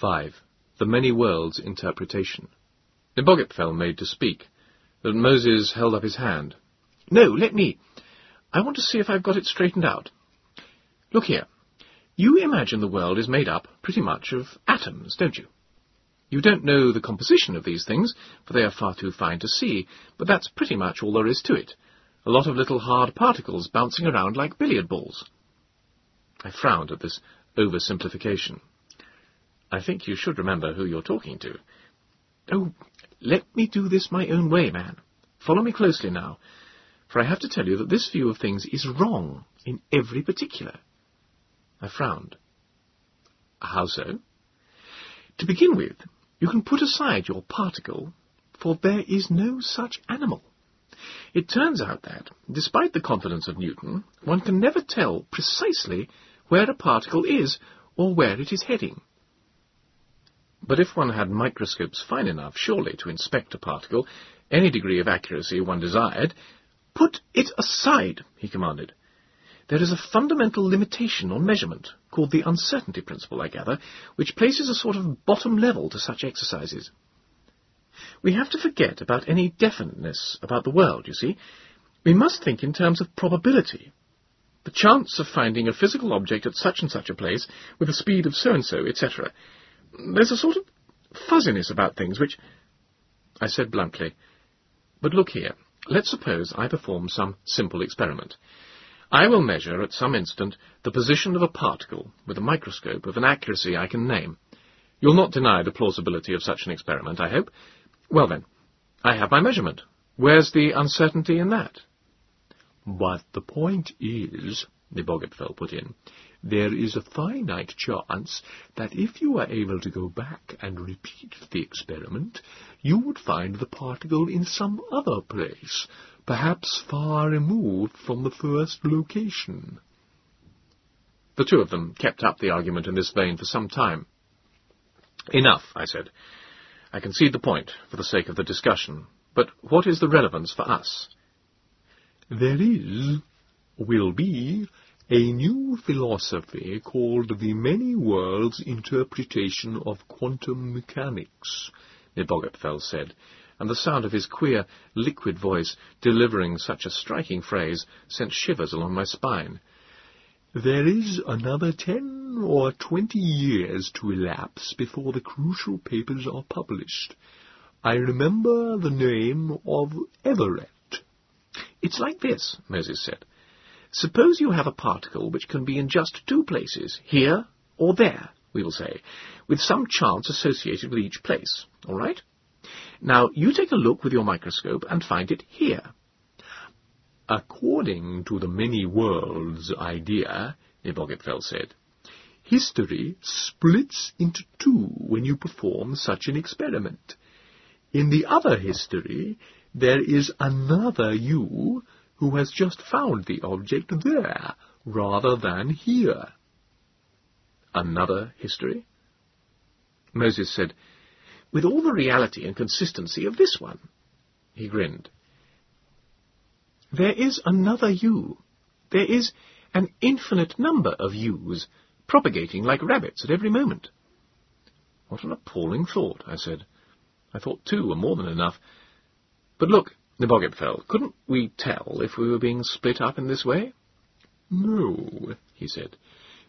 5. The Many Worlds Interpretation. Nebogipfel made to speak, but Moses held up his hand. No, let me. I want to see if I've got it straightened out. Look here. You imagine the world is made up, pretty much, of atoms, don't you? You don't know the composition of these things, for they are far too fine to see, but that's pretty much all there is to it. A lot of little hard particles bouncing around like billiard balls. I frowned at this oversimplification. I think you should remember who you're talking to. Oh, let me do this my own way, man. Follow me closely now, for I have to tell you that this view of things is wrong in every particular. I frowned. How so? To begin with, you can put aside your particle, for there is no such animal. It turns out that, despite the confidence of Newton, one can never tell precisely where a particle is or where it is heading. But if one had microscopes fine enough, surely, to inspect a particle, any degree of accuracy one desired, put it aside, he commanded. There is a fundamental limitation on measurement, called the uncertainty principle, I gather, which places a sort of bottom level to such exercises. We have to forget about any definiteness about the world, you see. We must think in terms of probability. The chance of finding a physical object at such and such a place, with a speed of so-and-so, etc. There's a sort of fuzziness about things which... I said bluntly, But look here, let's suppose I perform some simple experiment. I will measure at some instant the position of a particle with a microscope of an accuracy I can name. You'll not deny the plausibility of such an experiment, I hope. Well then, I have my measurement. Where's the uncertainty in that? But the point is, Nebogipfel put in, there is a finite chance that if you were able to go back and repeat the experiment, you would find the particle in some other place, perhaps far removed from the first location. The two of them kept up the argument in this vein for some time. Enough, I said. I concede the point for the sake of the discussion, but what is the relevance for us? There is, will be, a new philosophy called the Many Worlds Interpretation of Quantum Mechanics, Nebogipfel said, and the sound of his queer, liquid voice delivering such a striking phrase sent shivers along my spine. There is another ten or twenty years to elapse before the crucial papers are published. I remember the name of Everett. It's like this, Moses said. Suppose you have a particle which can be in just two places, here or there, we will say, with some chance associated with each place, all right? Now, you take a look with your microscope and find it here. According to the many worlds idea, Nebogipfel said, history splits into two when you perform such an experiment. In the other history, there is another you who has just found the object there, rather than here. Another history? Moses said, with all the reality and consistency of this one. He grinned. There is another you. There is an infinite number of yous, propagating like rabbits at every moment. What an appalling thought, I said. I thought two were more than enough. But look, Nebogipfel, couldn't we tell if we were being split up in this way? No, he said,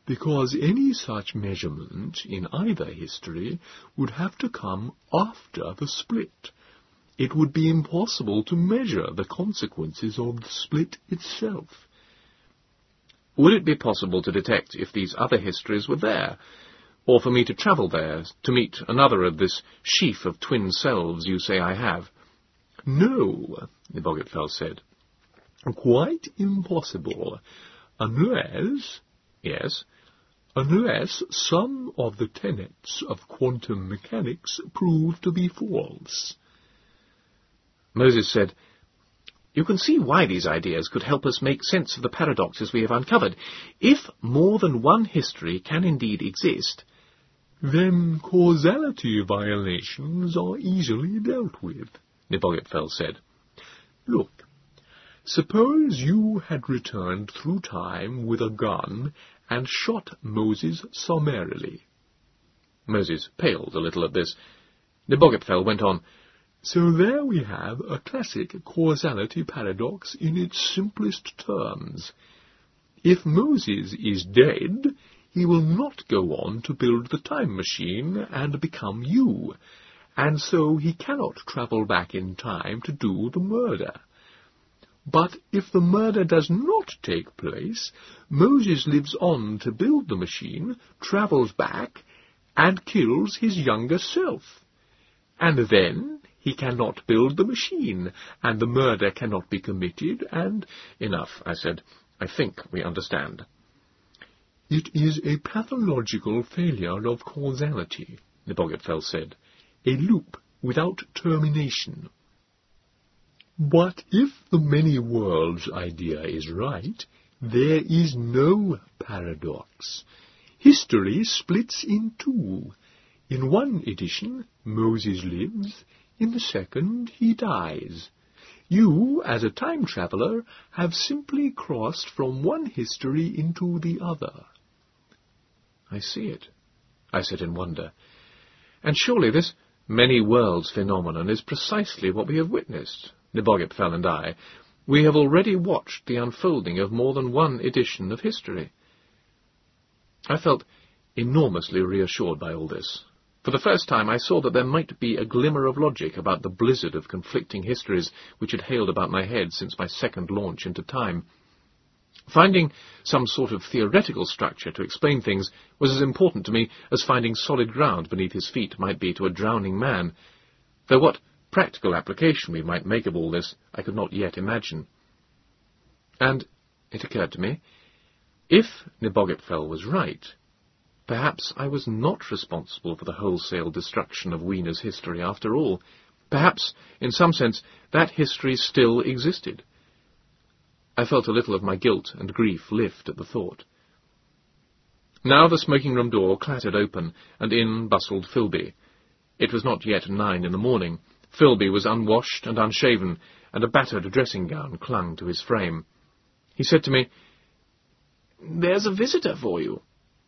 because any such measurement in either history would have to come after the split it would be impossible to measure the consequences of the split itself. Would it be possible to detect if these other histories were there, or for me to travel there to meet another of this sheaf of twin selves you say I have? No, the Nebogipfel said. Quite impossible, unless... Yes? Unless some of the tenets of quantum mechanics prove to be false. Moses said, You can see why these ideas could help us make sense of the paradoxes we have uncovered. If more than one history can indeed exist, then causality violations are easily dealt with, Nebogipfel said. Look, suppose you had returned through time with a gun and shot Moses summarily. Moses paled a little at this. Nebogipfel went on, So there we have a classic causality paradox in its simplest terms. If Moses is dead, he will not go on to build the time machine and become you, and so he cannot travel back in time to do the murder. But if the murder does not take place, Moses lives on to build the machine, travels back, and kills his younger self. And then he cannot build the machine, and the murder cannot be committed, and... Enough, I said. I think we understand. It is a pathological failure of causality, Nebogipfel said. A loop without termination. But if the many worlds idea is right, there is no paradox. History splits in two. In one edition, Moses lives, in the second, he dies. You, as a time traveller, have simply crossed from one history into the other. I see it, I said in wonder. And surely this many worlds phenomenon is precisely what we have witnessed, Nebogipfel and I. We have already watched the unfolding of more than one edition of history. I felt enormously reassured by all this. For the first time I saw that there might be a glimmer of logic about the blizzard of conflicting histories which had hailed about my head since my second launch into time. Finding some sort of theoretical structure to explain things was as important to me as finding solid ground beneath his feet might be to a drowning man, though what practical application we might make of all this I could not yet imagine. And it occurred to me, if Nebogipfel was right, perhaps I was not responsible for the wholesale destruction of Weena's history after all. Perhaps, in some sense, that history still existed. I felt a little of my guilt and grief lift at the thought. Now the smoking-room door clattered open, and in bustled Filby. It was not yet nine in the morning. Filby was unwashed and unshaven, and a battered dressing-gown clung to his frame. He said to me, There's a visitor for you.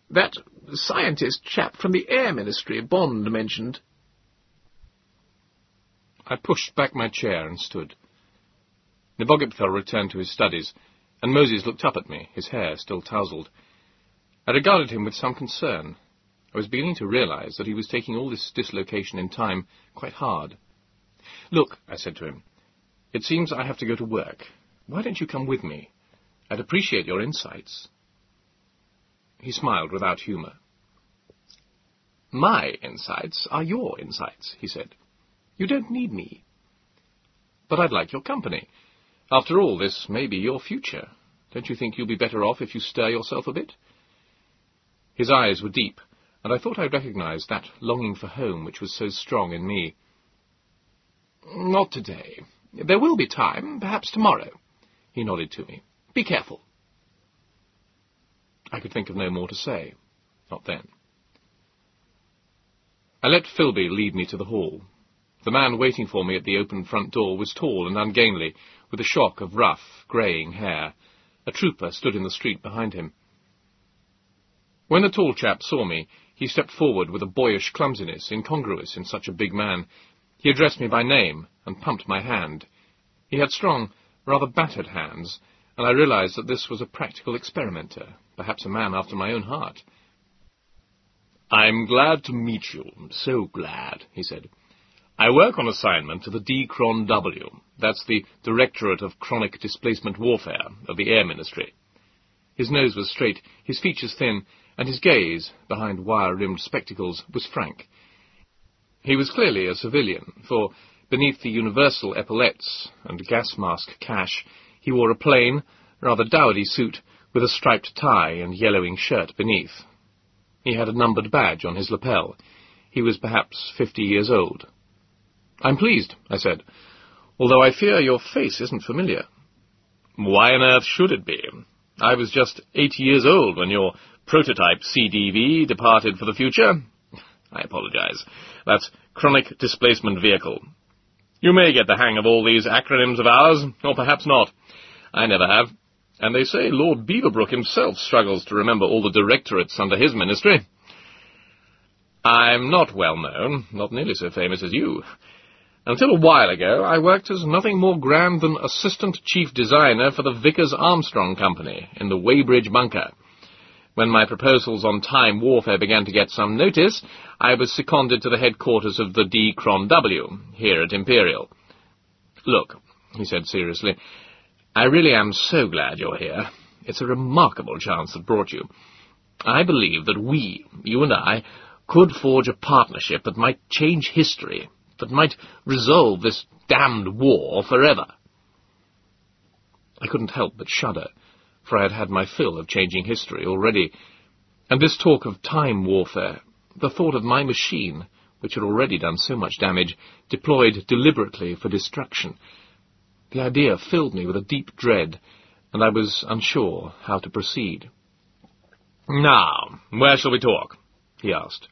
That scientist chap from the Air Ministry, Bond mentioned. I pushed back my chair and stood. Nebogipfel returned to his studies, and Moses looked up at me, his hair still tousled. I regarded him with some concern. I was beginning to realize that he was taking all this dislocation in time quite hard. Look, I said to him, it seems I have to go to work. Why don't you come with me? I'd appreciate your insights. He smiled without humour. My insights are your insights, he said. You don't need me. But I'd like your company. After all, this may be your future. Don't you think you'll be better off if you stir yourself a bit? His eyes were deep, and I thought I recognized that longing for home which was so strong in me. Not today. There will be time, perhaps tomorrow. He nodded to me. Be careful. I could think of no more to say. Not then. I let Filby lead me to the hall. The man waiting for me at the open front door was tall and ungainly, with a shock of rough, greying hair. A trooper stood in the street behind him. When the tall chap saw me, he stepped forward with a boyish clumsiness incongruous in such a big man. He addressed me by name and pumped my hand. He had strong, rather battered hands, and I realized that this was a practical experimenter, perhaps a man after my own heart. I'm glad to meet you, so glad, he said. I work on assignment to the D-Cron-W. That's the Directorate of Chronic Displacement Warfare of the Air Ministry. His nose was straight, his features thin, and his gaze, behind wire-rimmed spectacles, was frank. He was clearly a civilian, for beneath the universal epaulettes and gas mask cash, he wore a plain, rather dowdy suit with a striped tie and yellowing shirt beneath. He had a numbered badge on his lapel. He was perhaps fifty years old. I'm pleased, I said, although I fear your face isn't familiar. Why on earth should it be? I was just eighty years old when your prototype CDV departed for the future. I apologize. That's Chronic Displacement Vehicle. You may get the hang of all these acronyms of ours, or perhaps not. I never have. And they say Lord Beaverbrook himself struggles to remember all the directorates under his ministry. I'm not well known, not nearly so famous as you. Until a while ago, I worked as nothing more grand than assistant chief designer for the Vickers Armstrong Company in the Weybridge bunker. When my proposals on time warfare began to get some notice, I was seconded to the headquarters of the D. Cron W. here at Imperial. Look, he said seriously, I really am so glad you're here. It's a remarkable chance that brought you. I believe that we, you and I, could forge a partnership that might change history, that might resolve this damned war forever. I couldn't help but shudder, for I had had my fill of changing history already, and this talk of time warfare, the thought of my machine, which had already done so much damage, deployed deliberately for destruction, the idea filled me with a deep dread, and I was unsure how to proceed. Now, where shall we talk? he asked.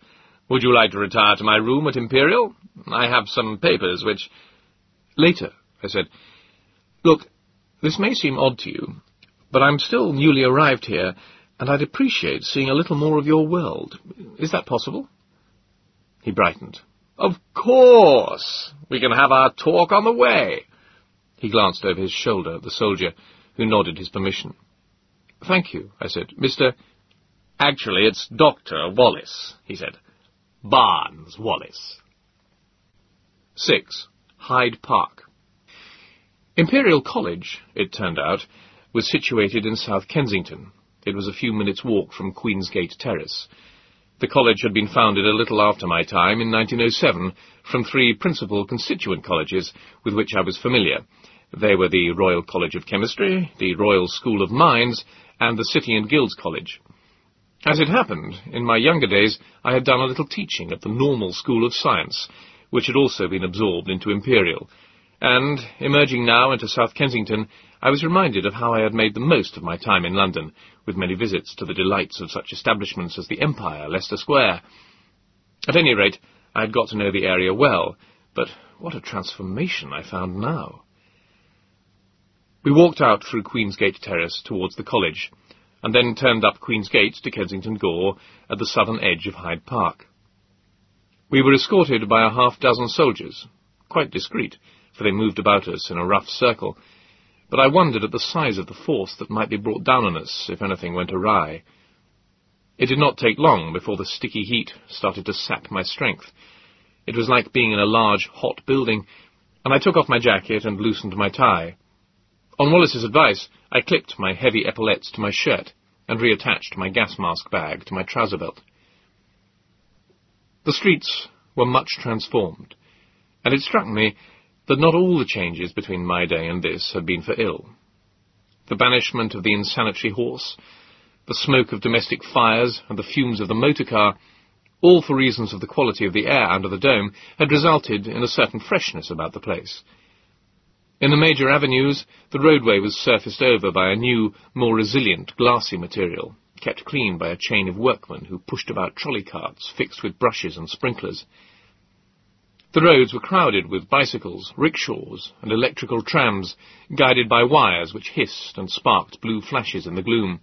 Would you like to retire to my room at Imperial? I have some papers which... Later, I said. Look, this may seem odd to you, but I'm still newly arrived here, and I'd appreciate seeing a little more of your world. Is that possible? He brightened. Of course! We can have our talk on the way. He glanced over his shoulder at the soldier, who nodded his permission. Thank you, I said. Mr. Actually, it's Dr. Wallis, he said. Barnes Wallis. 6. Hyde Park. Imperial College, it turned out, was situated in South Kensington. It was a few minutes' walk from Queensgate Terrace. The college had been founded a little after my time, in 1907, from three principal constituent colleges with which I was familiar. They were the Royal College of Chemistry, the Royal School of Mines, and the City and Guilds College. As it happened, in my younger days I had done a little teaching at the Normal School of Science, which had also been absorbed into Imperial, and, emerging now into South Kensington, I was reminded of how I had made the most of my time in London, with many visits to the delights of such establishments as the Empire, Leicester Square. At any rate, I had got to know the area well, but what a transformation I found now. We walked out through Queensgate Terrace towards the college, and then turned up Queen's Gate to Kensington Gore at the southern edge of Hyde Park. We were escorted by a half-dozen soldiers, quite discreet, for they moved about us in a rough circle, but I wondered at the size of the force that might be brought down on us if anything went awry. It did not take long before the sticky heat started to sap my strength. It was like being in a large, hot building, and I took off my jacket and loosened my tie. On Wallis's advice, I clipped my heavy epaulettes to my shirt and reattached my gas mask bag to my trouser belt. The streets were much transformed, and it struck me that not all the changes between my day and this had been for ill. The banishment of the insanitary horse, the smoke of domestic fires, and the fumes of the motor car, all for reasons of the quality of the air under the dome, had resulted in a certain freshness about the place. In the major avenues, the roadway was surfaced over by a new, more resilient, glassy material, kept clean by a chain of workmen who pushed about trolley carts fixed with brushes and sprinklers. The roads were crowded with bicycles, rickshaws, and electrical trams, guided by wires which hissed and sparked blue flashes in the gloom.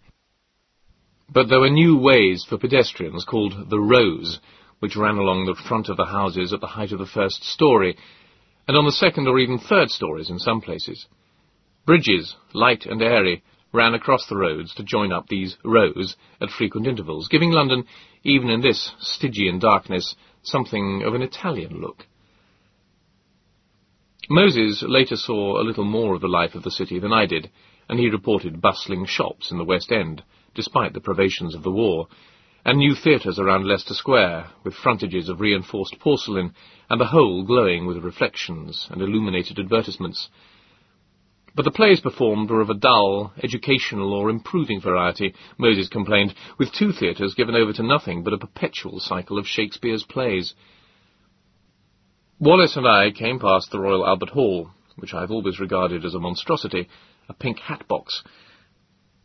But there were new ways for pedestrians called the rows, which ran along the front of the houses at the height of the first story, and on the second or even third stories in some places. Bridges, light and airy, ran across the roads to join up these rows at frequent intervals, giving London, even in this Stygian darkness, something of an Italian look. Moses later saw a little more of the life of the city than I did, and he reported bustling shops in the West End, despite the privations of the war, and new theatres around Leicester Square, with frontages of reinforced porcelain, and the whole glowing with reflections and illuminated advertisements. But the plays performed were of a dull, educational, or improving variety, Moses complained, with two theatres given over to nothing but a perpetual cycle of Shakespeare's plays. Wallis and I came past the Royal Albert Hall, which I have always regarded as a monstrosity, a pink hat box,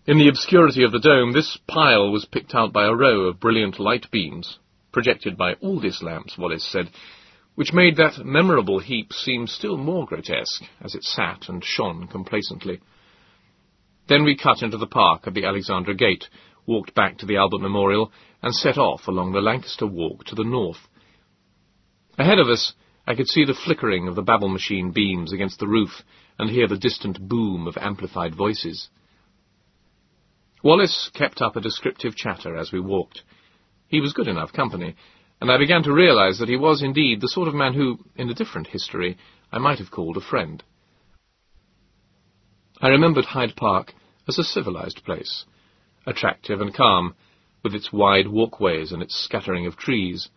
in the obscurity of the dome, this pile was picked out by a row of brilliant light beams, projected by Aldis lamps, Wallis said, which made that memorable heap seem still more grotesque as it sat and shone complacently. Then we cut into the park at the Alexandra Gate, walked back to the Albert Memorial and set off along the Lancaster Walk to the north. Ahead of us, I could see the flickering of the Babble machine beams against the roof and hear the distant boom of amplified voices. Wallis kept up a descriptive chatter as we walked. He was good enough company, and I began to realize that he was indeed the sort of man who, in a different history, I might have called a friend. I remembered Hyde Park as a civilized place, attractive and calm, with its wide walkways and its scattering of trees.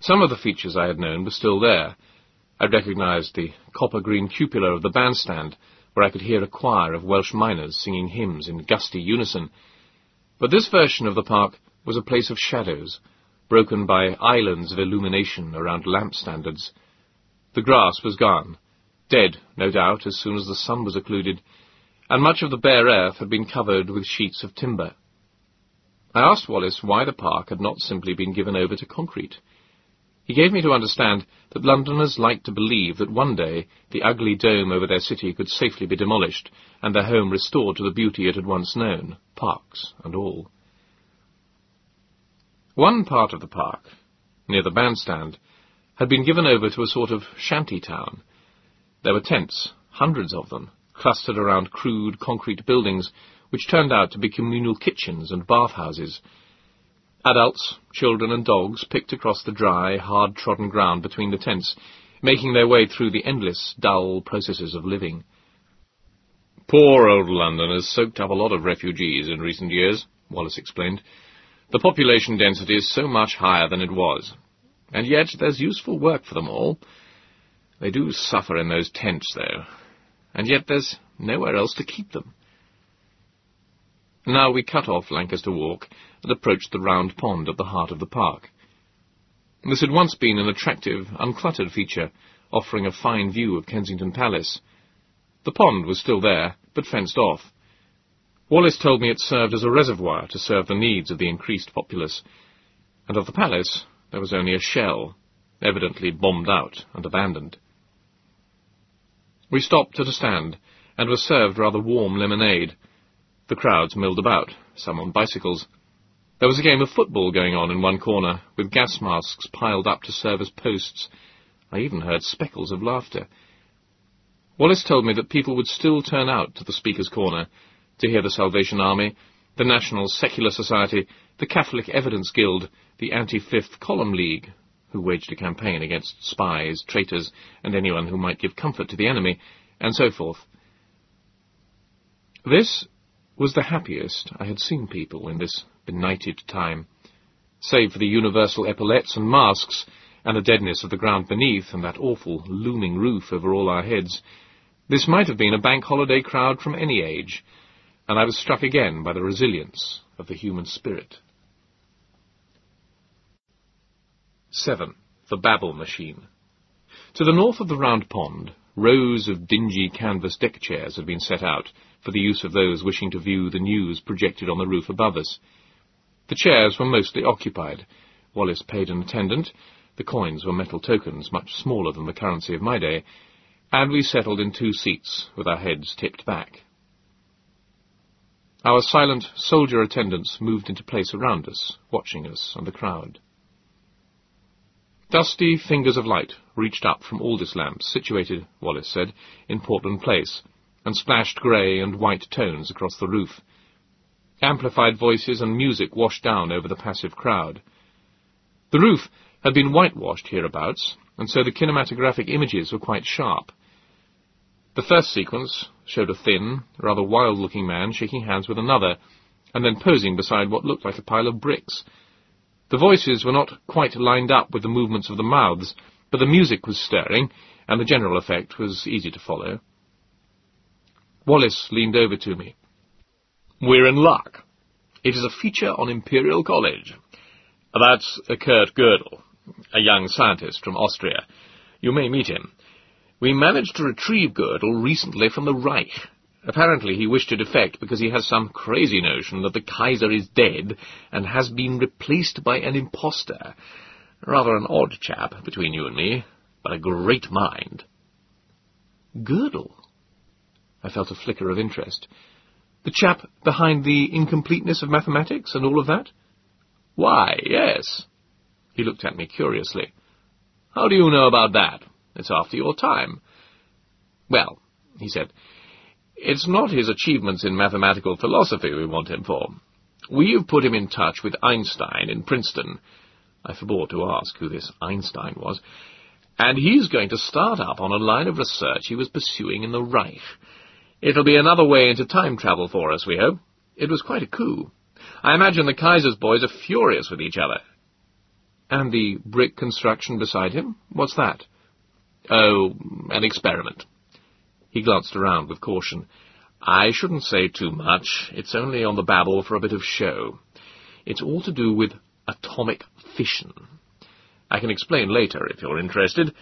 Some of the features I had known were still there. I recognized the copper-green cupola of the bandstand, where I could hear a choir of Welsh miners singing hymns in gusty unison. But this version of the park was a place of shadows, broken by islands of illumination around lamp standards. The grass was gone, dead, no doubt, as soon as the sun was occluded, and much of the bare earth had been covered with sheets of timber. I asked Wallis why the park had not simply been given over to concrete. He gave me to understand that Londoners liked to believe that one day the ugly dome over their city could safely be demolished and their home restored to the beauty it had once known, parks and all. One part of the park, near the bandstand, had been given over to a sort of shanty town. There were tents, hundreds of them, clustered around crude concrete buildings which turned out to be communal kitchens and bathhouses. Adults, children and dogs picked across the dry, hard-trodden ground between the tents, making their way through the endless, dull processes of living. Poor old London has soaked up a lot of refugees in recent years, Wallis explained. The population density is so much higher than it was. And yet there's useful work for them all. They do suffer in those tents, though. And yet there's nowhere else to keep them. Now we cut off Lancaster Walk and approached the round pond at the heart of the park. This had once been an attractive, uncluttered feature, offering a fine view of Kensington Palace. The pond was still there, but fenced off, Wallis told me it served as a reservoir to serve the needs of the increased populace, and of the palace there was only a shell, evidently bombed out and abandoned. We stopped at a stand, and were served rather warm lemonade. The crowds milled about, some on bicycles. There was a game of football going on in one corner, with gas masks piled up to serve as posts. I even heard speckles of laughter. Wallis told me that people would still turn out to the Speaker's Corner, to hear the Salvation Army, the National Secular Society, the Catholic Evidence Guild, the Anti-Fifth Column League, who waged a campaign against spies, traitors, and anyone who might give comfort to the enemy, and so forth. This was the happiest I had seen people in this benighted time. Save for the universal epaulets and masks, and the deadness of the ground beneath, and that awful looming roof over all our heads, this might have been a bank holiday crowd from any age, and I was struck again by the resilience of the human spirit. 7. The Babble Machine To the north of the round pond, rows of dingy canvas deck chairs had been set out for the use of those wishing to view the news projected on the roof above us. The chairs were mostly occupied. Wallis paid an attendant. The coins were metal tokens, much smaller than the currency of my day, and we settled in two seats, with our heads tipped back. Our silent soldier attendants moved into place around us, watching us and the crowd. Dusty fingers of light reached up from Aldis lamps situated, Wallis said, in Portland Place, and splashed grey and white tones across the roof. Amplified voices and music washed down over the passive crowd. The roof had been whitewashed hereabouts, and so the kinematographic images were quite sharp. The first sequence showed a thin, rather wild-looking man shaking hands with another, and then posing beside what looked like a pile of bricks. The voices were not quite lined up with the movements of the mouths, but the music was stirring, and the general effect was easy to follow. Wallis leaned over to me. We're in luck. It is a feature on Imperial College. That's Kurt Gödel, a young scientist from Austria. You may meet him. We managed to retrieve Gödel recently from the Reich. Apparently he wished to defect because he has some crazy notion that the Kaiser is dead and has been replaced by an impostor. Rather an odd chap, between you and me, but a great mind. Gödel? I felt a flicker of interest. The chap behind the incompleteness of mathematics and all of that? Why, yes. He looked at me curiously. How do you know about that? It's after your time. Well, he said, it's not his achievements in mathematical philosophy we want him for. We've put him in touch with Einstein in Princeton. I forbore to ask who this Einstein was. And he's going to start up on a line of research he was pursuing in the Reich. It'll be another way into time travel for us, we hope. It was quite a coup. I imagine the Kaiser's boys are furious with each other. And the brick construction beside him? What's that? Oh, an experiment. He glanced around with caution. I shouldn't say too much. It's only on the babble for a bit of show. It's all to do with atomic fission. I can explain later if you're interested.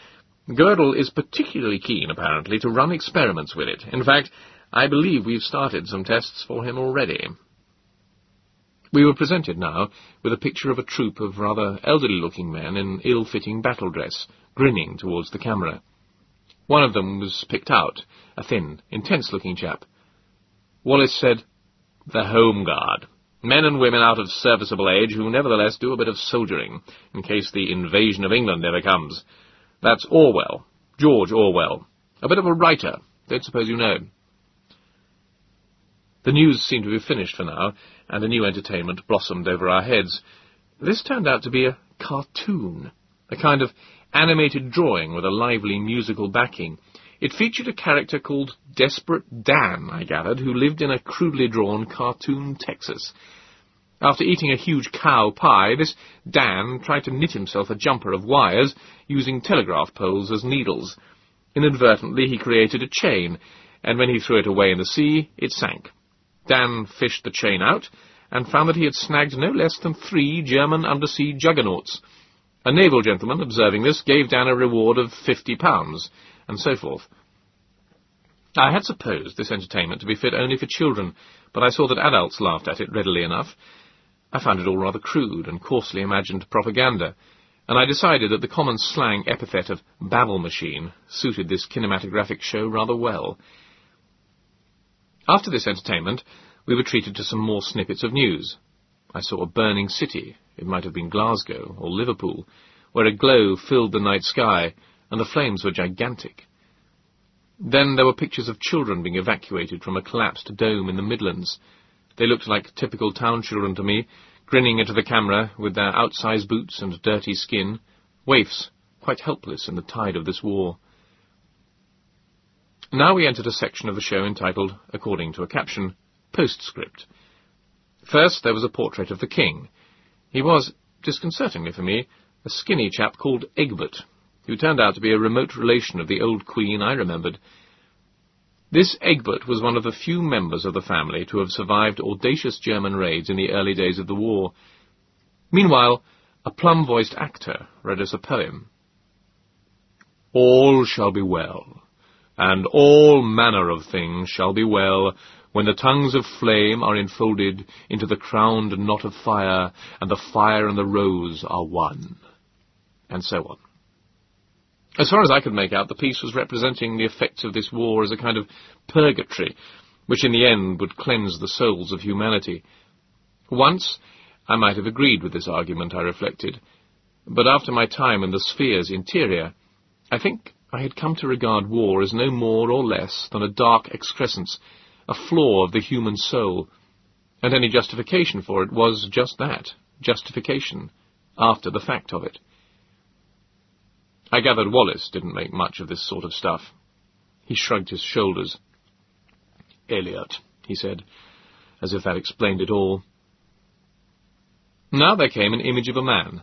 Gödel is particularly keen, apparently, to run experiments with it. In fact, I believe we've started some tests for him already. We were presented now with a picture of a troop of rather elderly-looking men in ill-fitting battle dress, grinning towards the camera. One of them was picked out, a thin, intense-looking chap. Wallis said, The Home Guard. Men and women out of serviceable age who nevertheless do a bit of soldiering, in case the invasion of England ever comes. That's Orwell, George Orwell. A bit of a writer. Don't suppose you know. The news seemed to be finished for now, and a new entertainment blossomed over our heads. This turned out to be a cartoon, a kind of animated drawing with a lively musical backing. It featured a character called Desperate Dan, I gathered, who lived in a crudely drawn cartoon Texas. After eating a huge cow pie, this Dan tried to knit himself a jumper of wires, using telegraph poles as needles. Inadvertently, he created a chain, and when he threw it away in the sea, it sank. Dan fished the chain out, and found that he had snagged no less than three German undersea juggernauts. A naval gentleman, observing this, gave Dan a reward of fifty pounds, and so forth. I had supposed this entertainment to be fit only for children, but I saw that adults laughed at it readily enough. I found it all rather crude and coarsely imagined propaganda, and I decided that the common slang epithet of babble machine suited this kinematographic show rather well. After this entertainment, we were treated to some more snippets of news. I saw a burning city, it might have been Glasgow or Liverpool, where a glow filled the night sky, and the flames were gigantic. Then there were pictures of children being evacuated from a collapsed dome in the Midlands. They looked like typical town children to me, grinning into the camera with their outsize boots and dirty skin, waifs, quite helpless in the tide of this war. Now we entered a section of the show entitled, according to a caption, Postscript. First there was a portrait of the king. He was, disconcertingly for me, a skinny chap called Egbert, who turned out to be a remote relation of the old queen I remembered. This Egbert was one of the few members of the family to have survived audacious German raids in the early days of the war. Meanwhile, a plum-voiced actor read us a poem. All shall be well, and all manner of things shall be well, when the tongues of flame are enfolded into the crowned knot of fire, and the fire and the rose are one. And so on. As far as I could make out, the piece was representing the effects of this war as a kind of purgatory, which in the end would cleanse the souls of humanity. Once, I might have agreed with this argument, I reflected, but after my time in the sphere's interior, I think I had come to regard war as no more or less than a dark excrescence, a flaw of the human soul, and any justification for it was just that, justification, after the fact of it. I gathered Wallis didn't make much of this sort of stuff. He shrugged his shoulders. Eliot, he said, as if that explained it all. Now there came an image of a man,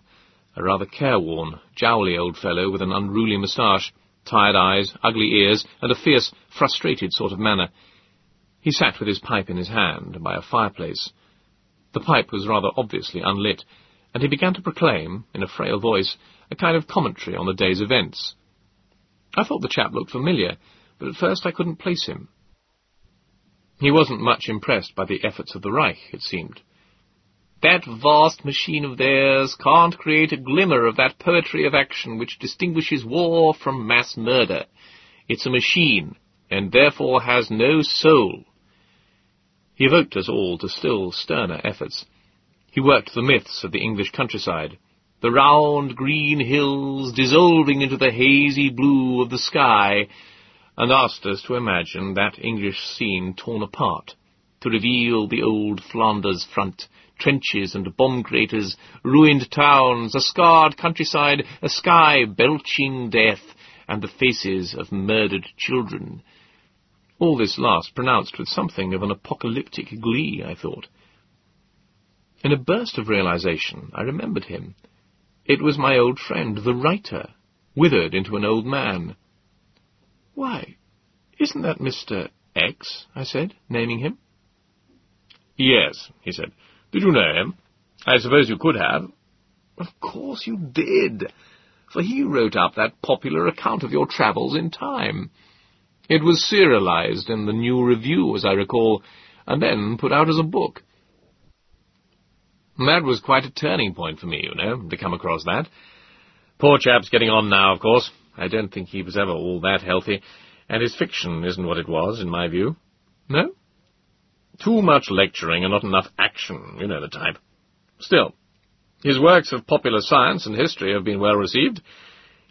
a rather careworn, jowly old fellow with an unruly moustache, tired eyes, ugly ears, and a fierce, frustrated sort of manner. He sat with his pipe in his hand by a fireplace. The pipe was rather obviously unlit, and he began to proclaim, in a frail voice, a kind of commentary on the day's events. I thought the chap looked familiar, but at first I couldn't place him. He wasn't much impressed by the efforts of the Reich, it seemed. That vast machine of theirs can't create a glimmer of that poetry of action which distinguishes war from mass murder. It's a machine, and therefore has no soul. He evoked us all to still sterner efforts. He worked the myths of the English countryside, the round green hills dissolving into the hazy blue of the sky, and asked us to imagine that English scene torn apart, to reveal the old Flanders front, trenches and bomb craters, ruined towns, a scarred countryside, a sky belching death, and the faces of murdered children. All this last pronounced with something of an apocalyptic glee, I thought. In a burst of realization, I remembered him. It was my old friend, the writer, withered into an old man. Why, isn't that Mr. X? I said, naming him. Yes, he said. Did you know him? I suppose you could have. Of course you did, for he wrote up that popular account of your travels in time. It was serialized in the New Review, as I recall, and then put out as a book. That was quite a turning point for me, you know, to come across that. Poor chap's getting on now, of course. I don't think he was ever all that healthy, and his fiction isn't what it was, in my view. No? Too much lecturing and not enough action, you know the type. Still, his works of popular science and history have been well received.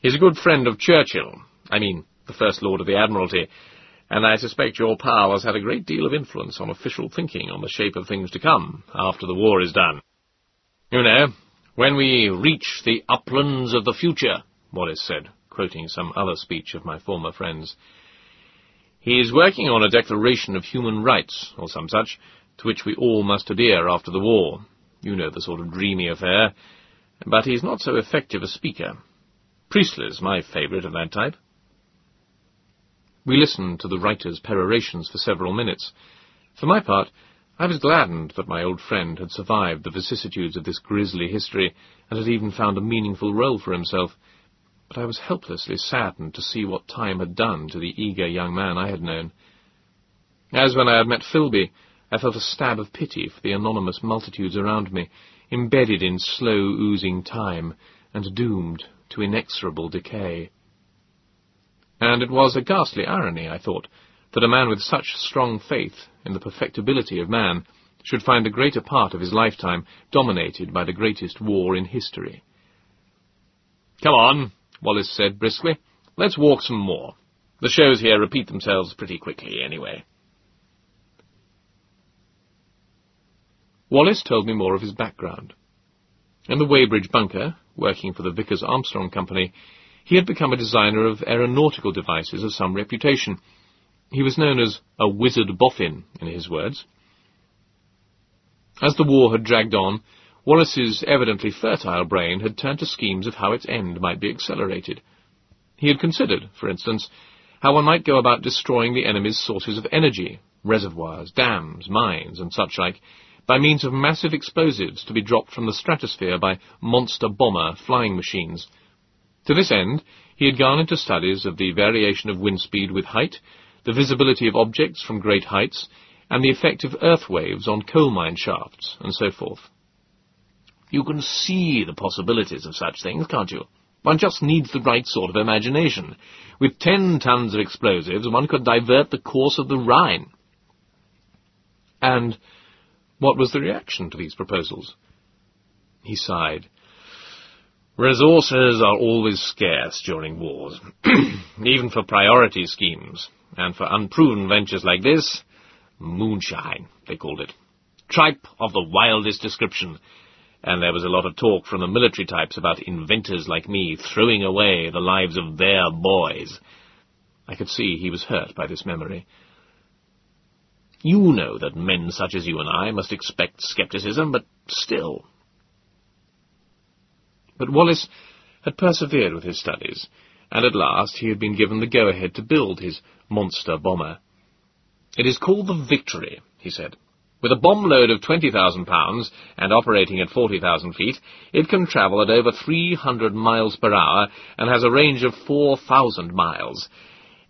He's a good friend of Churchill, I mean, the First Lord of the Admiralty, and I suspect your pal has had a great deal of influence on official thinking on the shape of things to come after the war is done. You know, when we reach the uplands of the future, Wallis said, quoting some other speech of my former friend's. He is working on a declaration of human rights, or some such, to which we all must adhere after the war. You know the sort of dreamy affair. But he's not so effective a speaker. Priestley's my favourite of that type. We listened to the writer's perorations for several minutes. For my part, I was gladdened that my old friend had survived the vicissitudes of this grisly history, and had even found a meaningful role for himself but I was helplessly saddened to see what time had done to the eager young man I had known. As when I had met Filby, I felt a stab of pity for the anonymous multitudes around me, embedded in slow oozing time, and doomed to inexorable decay. And it was a ghastly irony, I thought, that a man with such strong faith in the perfectibility of man should find the greater part of his lifetime dominated by the greatest war in history. Come on, Wallis said briskly. Let's walk some more. The shows here repeat themselves pretty quickly, anyway. Wallis told me more of his background. In the Weybridge bunker, working for the Vickers Armstrong Company, he had become a designer of aeronautical devices of some reputation. He was known as a wizard boffin, in his words. As the war had dragged on, Wallis's evidently fertile brain had turned to schemes of how its end might be accelerated. He had considered, for instance, how one might go about destroying the enemy's sources of energy, reservoirs, dams, mines, and such like, by means of massive explosives to be dropped from the stratosphere by monster bomber flying machines. To this end, he had gone into studies of the variation of wind speed with height, the visibility of objects from great heights, and the effect of earth waves on coal mine shafts, and so forth. You can see the possibilities of such things, can't you? One just needs the right sort of imagination. With ten tons of explosives, one could divert the course of the Rhine. And what was the reaction to these proposals? He sighed. Resources are always scarce during wars, even for priority schemes, and for unproven ventures like this, moonshine, they called it. Tripe of the wildest description, and there was a lot of talk from the military types about inventors like me throwing away the lives of their boys. I could see he was hurt by this memory. You know that men such as you and I must expect scepticism, but still. But Wallis had persevered with his studies, and at last he had been given the go-ahead to build his monster bomber. It is called the Victory, he said. With a bomb load of 20,000 pounds and operating at 40,000 feet, it can travel at over 300 miles per hour and has a range of 4,000 miles.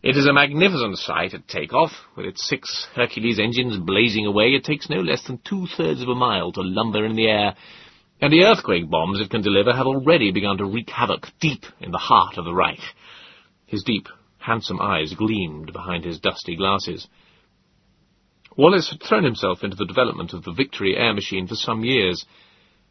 It is a magnificent sight at takeoff, with its six Hercules engines blazing away. It takes no less than two-thirds of a mile to lumber in the air, and the earthquake bombs it can deliver have already begun to wreak havoc deep in the heart of the Reich. His deep, handsome eyes gleamed behind his dusty glasses. Wallis had thrown himself into the development of the Victory air machine for some years,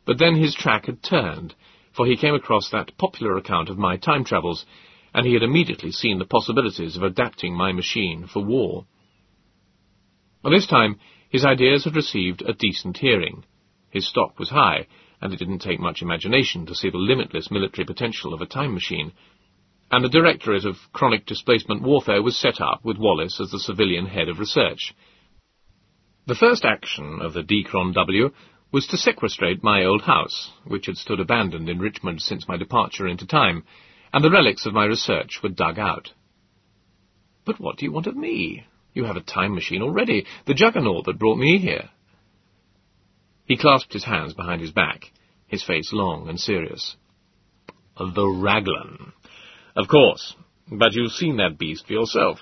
but then his track had turned, for he came across that popular account of my time travels, and he had immediately seen the possibilities of adapting my machine for war. By this time, his ideas had received a decent hearing. His stock was high, and it didn't take much imagination to see the limitless military potential of a time machine, and the Directorate of Chronic Displacement Warfare was set up with Wallis as the civilian head of research. The first action of the Decron W was to sequestrate my old house, which had stood abandoned in Richmond since my departure into time, and the relics of my research were dug out. But what do you want of me? You have a time machine already, the juggernaut that brought me here. He clasped his hands behind his back, his face long and serious. The Raglan. Of course, but you've seen that beast for yourself.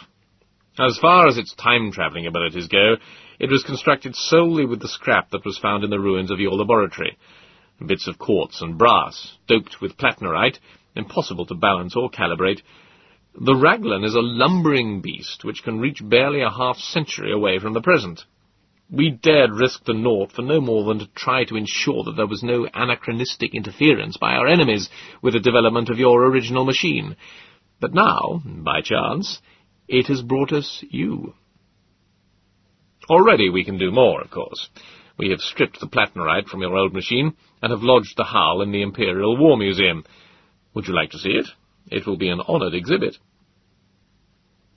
As far as its time-travelling abilities go, it was constructed solely with the scrap that was found in the ruins of your laboratory. Bits of quartz and brass, doped with Plattnerite, impossible to balance or calibrate. The Raglan is a lumbering beast which can reach barely a half-century away from the present. We dared risk the North for no more than to try to ensure that there was no anachronistic interference by our enemies with the development of your original machine. But now, by chance, it has brought us you. Already we can do more, of course. We have stripped the Plattnerite from your old machine and have lodged the hull in the Imperial War Museum. Would you like to see it? It will be an honoured exhibit.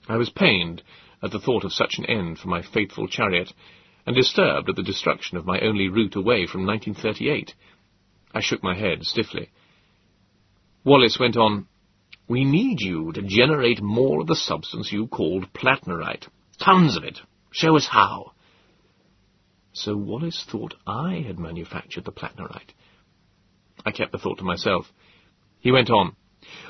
I was pained at the thought of such an end for my faithful chariot, and disturbed at the destruction of my only route away from 1938. I shook my head stiffly. Wallis went on, We need you to generate more of the substance you called Plattnerite. Tons of it. Show us how. So Wallis thought I had manufactured the Plattnerite. I kept the thought to myself. He went on,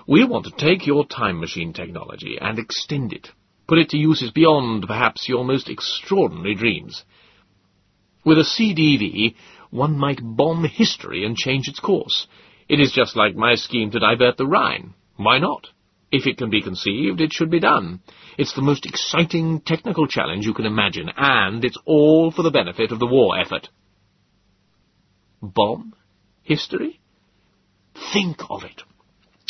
We want to take your time machine technology and extend it, put it to uses beyond, perhaps, your most extraordinary dreams. With a CDV, one might bomb history and change its course. It is just like my scheme to divert the Rhine. Why not? If it can be conceived, it should be done. It's the most exciting technical challenge you can imagine, and it's all for the benefit of the war effort. Bomb? History? Think of it.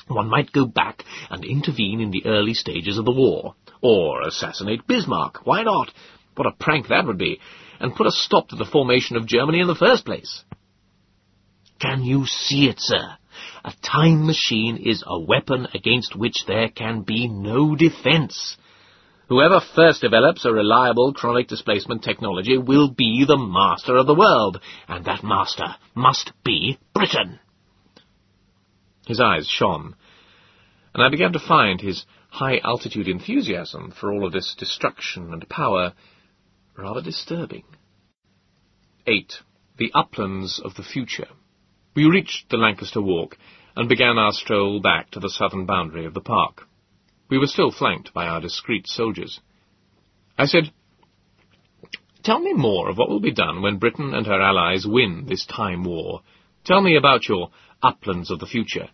One might go back and intervene in the early stages of the war. Or assassinate Bismarck. Why not? What a prank that would be. And put a stop to the formation of Germany in the first place. Can you see it, sir? A time machine is a weapon against which there can be no defense. Whoever first develops a reliable chronic displacement technology will be the master of the world, and that master must be Britain. His eyes shone, and I began to find his high-altitude enthusiasm for all of this destruction and power rather disturbing. 8. The Uplands of the Future we reached the Lancaster Walk and began our stroll back to the southern boundary of the park. We were still flanked by our discreet soldiers. I said, Tell me more of what will be done when Britain and her allies win this time war. Tell me about your uplands of the future.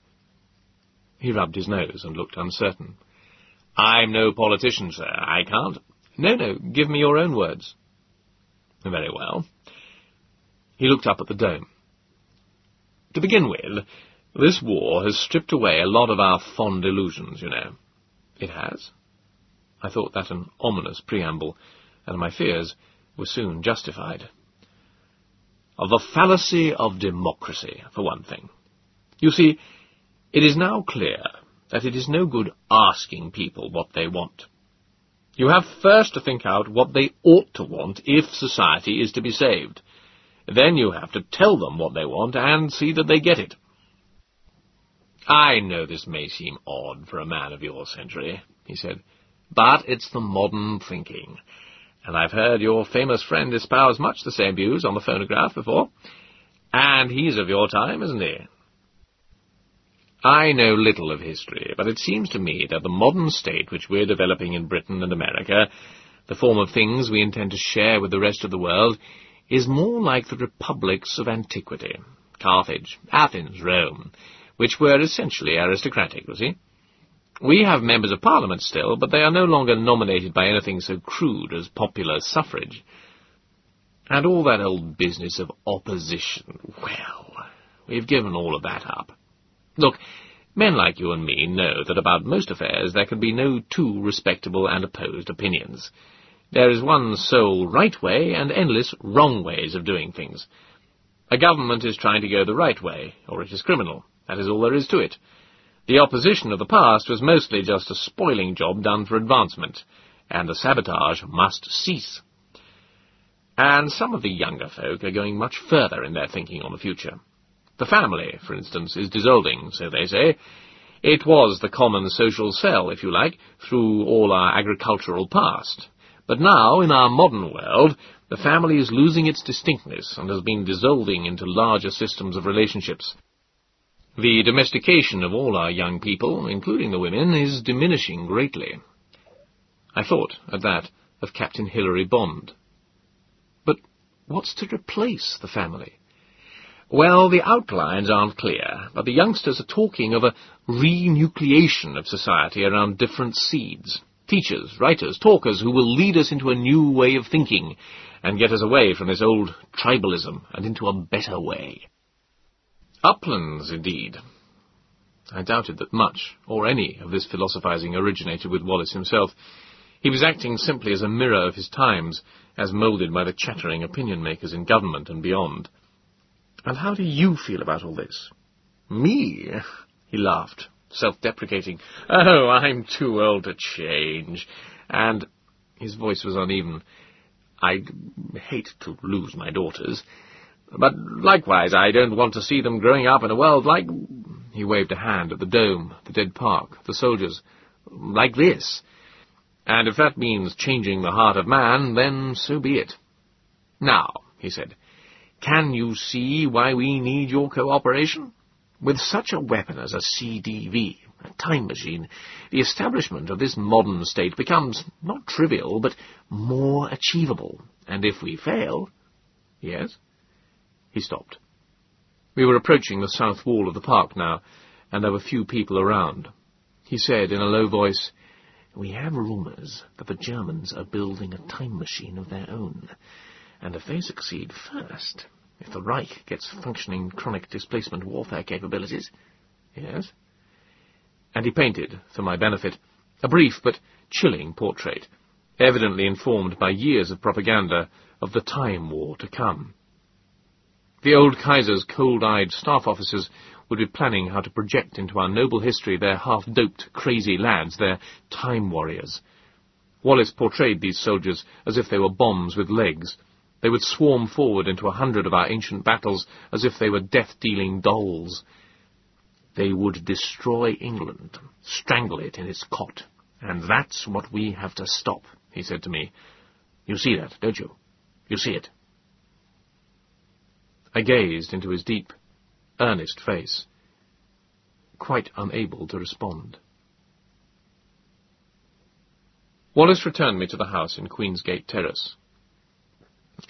He rubbed his nose and looked uncertain. I'm no politician, sir. I can't. No, no, give me your own words. Very well. He looked up at the dome. To begin with, this war has stripped away a lot of our fond illusions, you know. It has? I thought that an ominous preamble, and my fears were soon justified. Of the fallacy of democracy, for one thing. You see, it is now clear that it is no good asking people what they want. You have first to think out what they ought to want if society is to be saved. Then you have to tell them what they want and see that they get it. I know this may seem odd for a man of your century, he said, but it's the modern thinking. And I've heard your famous friend espouse much the same views on the phonograph before. And he's of your time, isn't he? I know little of history, but it seems to me that the modern state which we're developing in Britain and America, the form of things we intend to share with the rest of the world, is more like the republics of antiquity, Carthage, Athens, Rome, which were essentially aristocratic, you see. We have members of parliament still, but they are no longer nominated by anything so crude as popular suffrage. And all that old business of opposition, well, we've given all of that up. Look, men like you and me know that about most affairs there can be no two respectable and opposed opinions. There is one sole right way and endless wrong ways of doing things. A government is trying to go the right way, or it is criminal. That is all there is to it. The opposition of the past was mostly just a spoiling job done for advancement, and the sabotage must cease. And some of the younger folk are going much further in their thinking on the future. The family, for instance, is dissolving, so they say. It was the common social cell, if you like, through all our agricultural past. But now, in our modern world, the family is losing its distinctness and has been dissolving into larger systems of relationships. The domestication of all our young people, including the women, is diminishing greatly. I thought, at that, of Captain Hilary Bond. But what's to replace the family? Well, the outlines aren't clear, but the youngsters are talking of a renucleation of society around different seeds teachers, writers, talkers who will lead us into a new way of thinking and get us away from this old tribalism and into a better way. Uplands, indeed. I doubted that much, or any, of this philosophizing originated with Wallis himself. He was acting simply as a mirror of his times, as moulded by the chattering opinion-makers in government and beyond. And how do you feel about all this? Me? He laughed self-deprecating. Oh, I'm too old to change. And his voice was uneven. I'd hate to lose my daughters. But likewise, I don't want to see them growing up in a world like... He waved a hand at the dome, the dead park, the soldiers. Like this. And if that means changing the heart of man, then so be it. Now, he said, can you see why we need your cooperation? With such a weapon as a CDV, a time machine, the establishment of this modern state becomes not trivial, but more achievable. And if we fail... Yes? He stopped. We were approaching the south wall of the park now, and there were few people around. He said in a low voice, We have rumours that the Germans are building a time machine of their own, and if they succeed first, if the Reich gets functioning chronic displacement warfare capabilities. Yes? And he painted, for my benefit, a brief but chilling portrait, evidently informed by years of propaganda of the time war to come. The old Kaiser's cold-eyed staff officers would be planning how to project into our noble history their half-doped, crazy lads, their time warriors. Wallis portrayed these soldiers as if they were bombs with legs, they would swarm forward into a hundred of our ancient battles as if they were death-dealing dolls. They would destroy England, strangle it in its cot. And that's what we have to stop, he said to me. You see that, don't you? You see it. I gazed into his deep, earnest face, quite unable to respond. Wallis returned me to the house in Queensgate Terrace.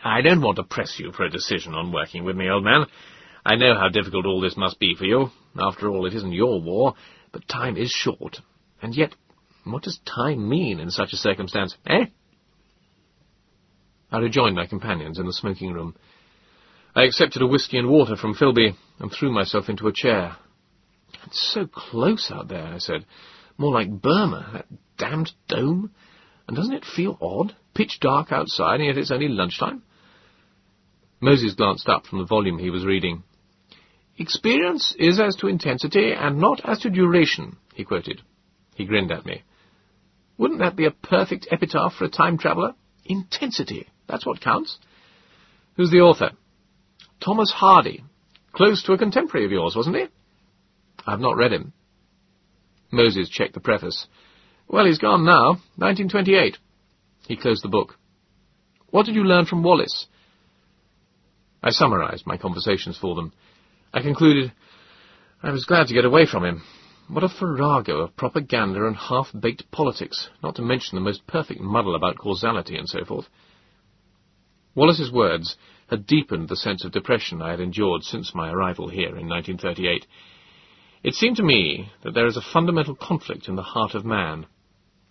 I don't want to press you for a decision on working with me, old man. I know how difficult all this must be for you. After all, it isn't your war, but time is short. And yet, what does time mean in such a circumstance, eh? I rejoined my companions in the smoking room. I accepted a whisky and water from Filby and threw myself into a chair. It's so close out there, I said. More like Burma, that damned dome. And doesn't it feel odd? Pitch dark outside, and yet it's only lunchtime. Moses glanced up from the volume he was reading. Experience is as to intensity and not as to duration, he quoted. He grinned at me. Wouldn't that be a perfect epitaph for a time traveller? Intensity. That's what counts. Who's the author? Thomas Hardy. Close to a contemporary of yours, wasn't he? I've not read him. Moses checked the preface. Well, he's gone now. 1928. He closed the book. What did you learn from Wallis? I summarized my conversations for them. I concluded I was glad to get away from him. What a farrago of propaganda and half-baked politics, not to mention the most perfect muddle about causality and so forth. Wallis's words had deepened the sense of depression I had endured since my arrival here in 1938. It seemed to me that there is a fundamental conflict in the heart of man.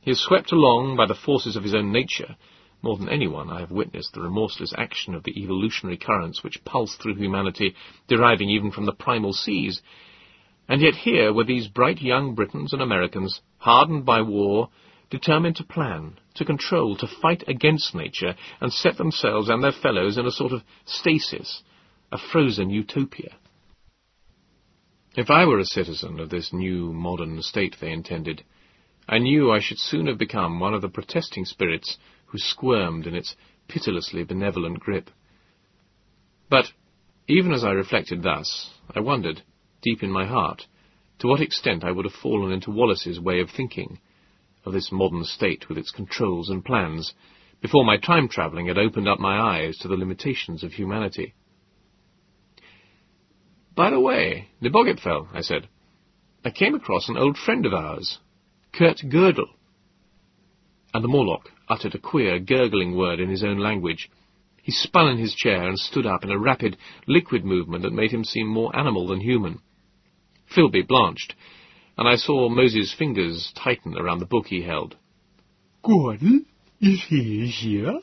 He is swept along by the forces of his own nature, More than anyone, I have witnessed the remorseless action of the evolutionary currents which pulse through humanity, deriving even from the primal seas. And yet here were these bright young Britons and Americans, hardened by war, determined to plan, to control, to fight against nature, and set themselves and their fellows in a sort of stasis, a frozen utopia. If I were a citizen of this new modern state they intended, I knew I should soon have become one of the protesting spirits who squirmed in its pitilessly benevolent grip. But, even as I reflected thus, I wondered, deep in my heart, to what extent I would have fallen into Wallis's way of thinking, of this modern state with its controls and plans, before my time-travelling had opened up my eyes to the limitations of humanity. By the way, Nebogipfel, I said, I came across an old friend of ours, Kurt Gödel. And the Morlock uttered a queer, gurgling word in his own language. He spun in his chair and stood up in a rapid, liquid movement that made him seem more animal than human. Filby blanched, and I saw Moses' fingers tighten around the book he held. Gödel? Is he here?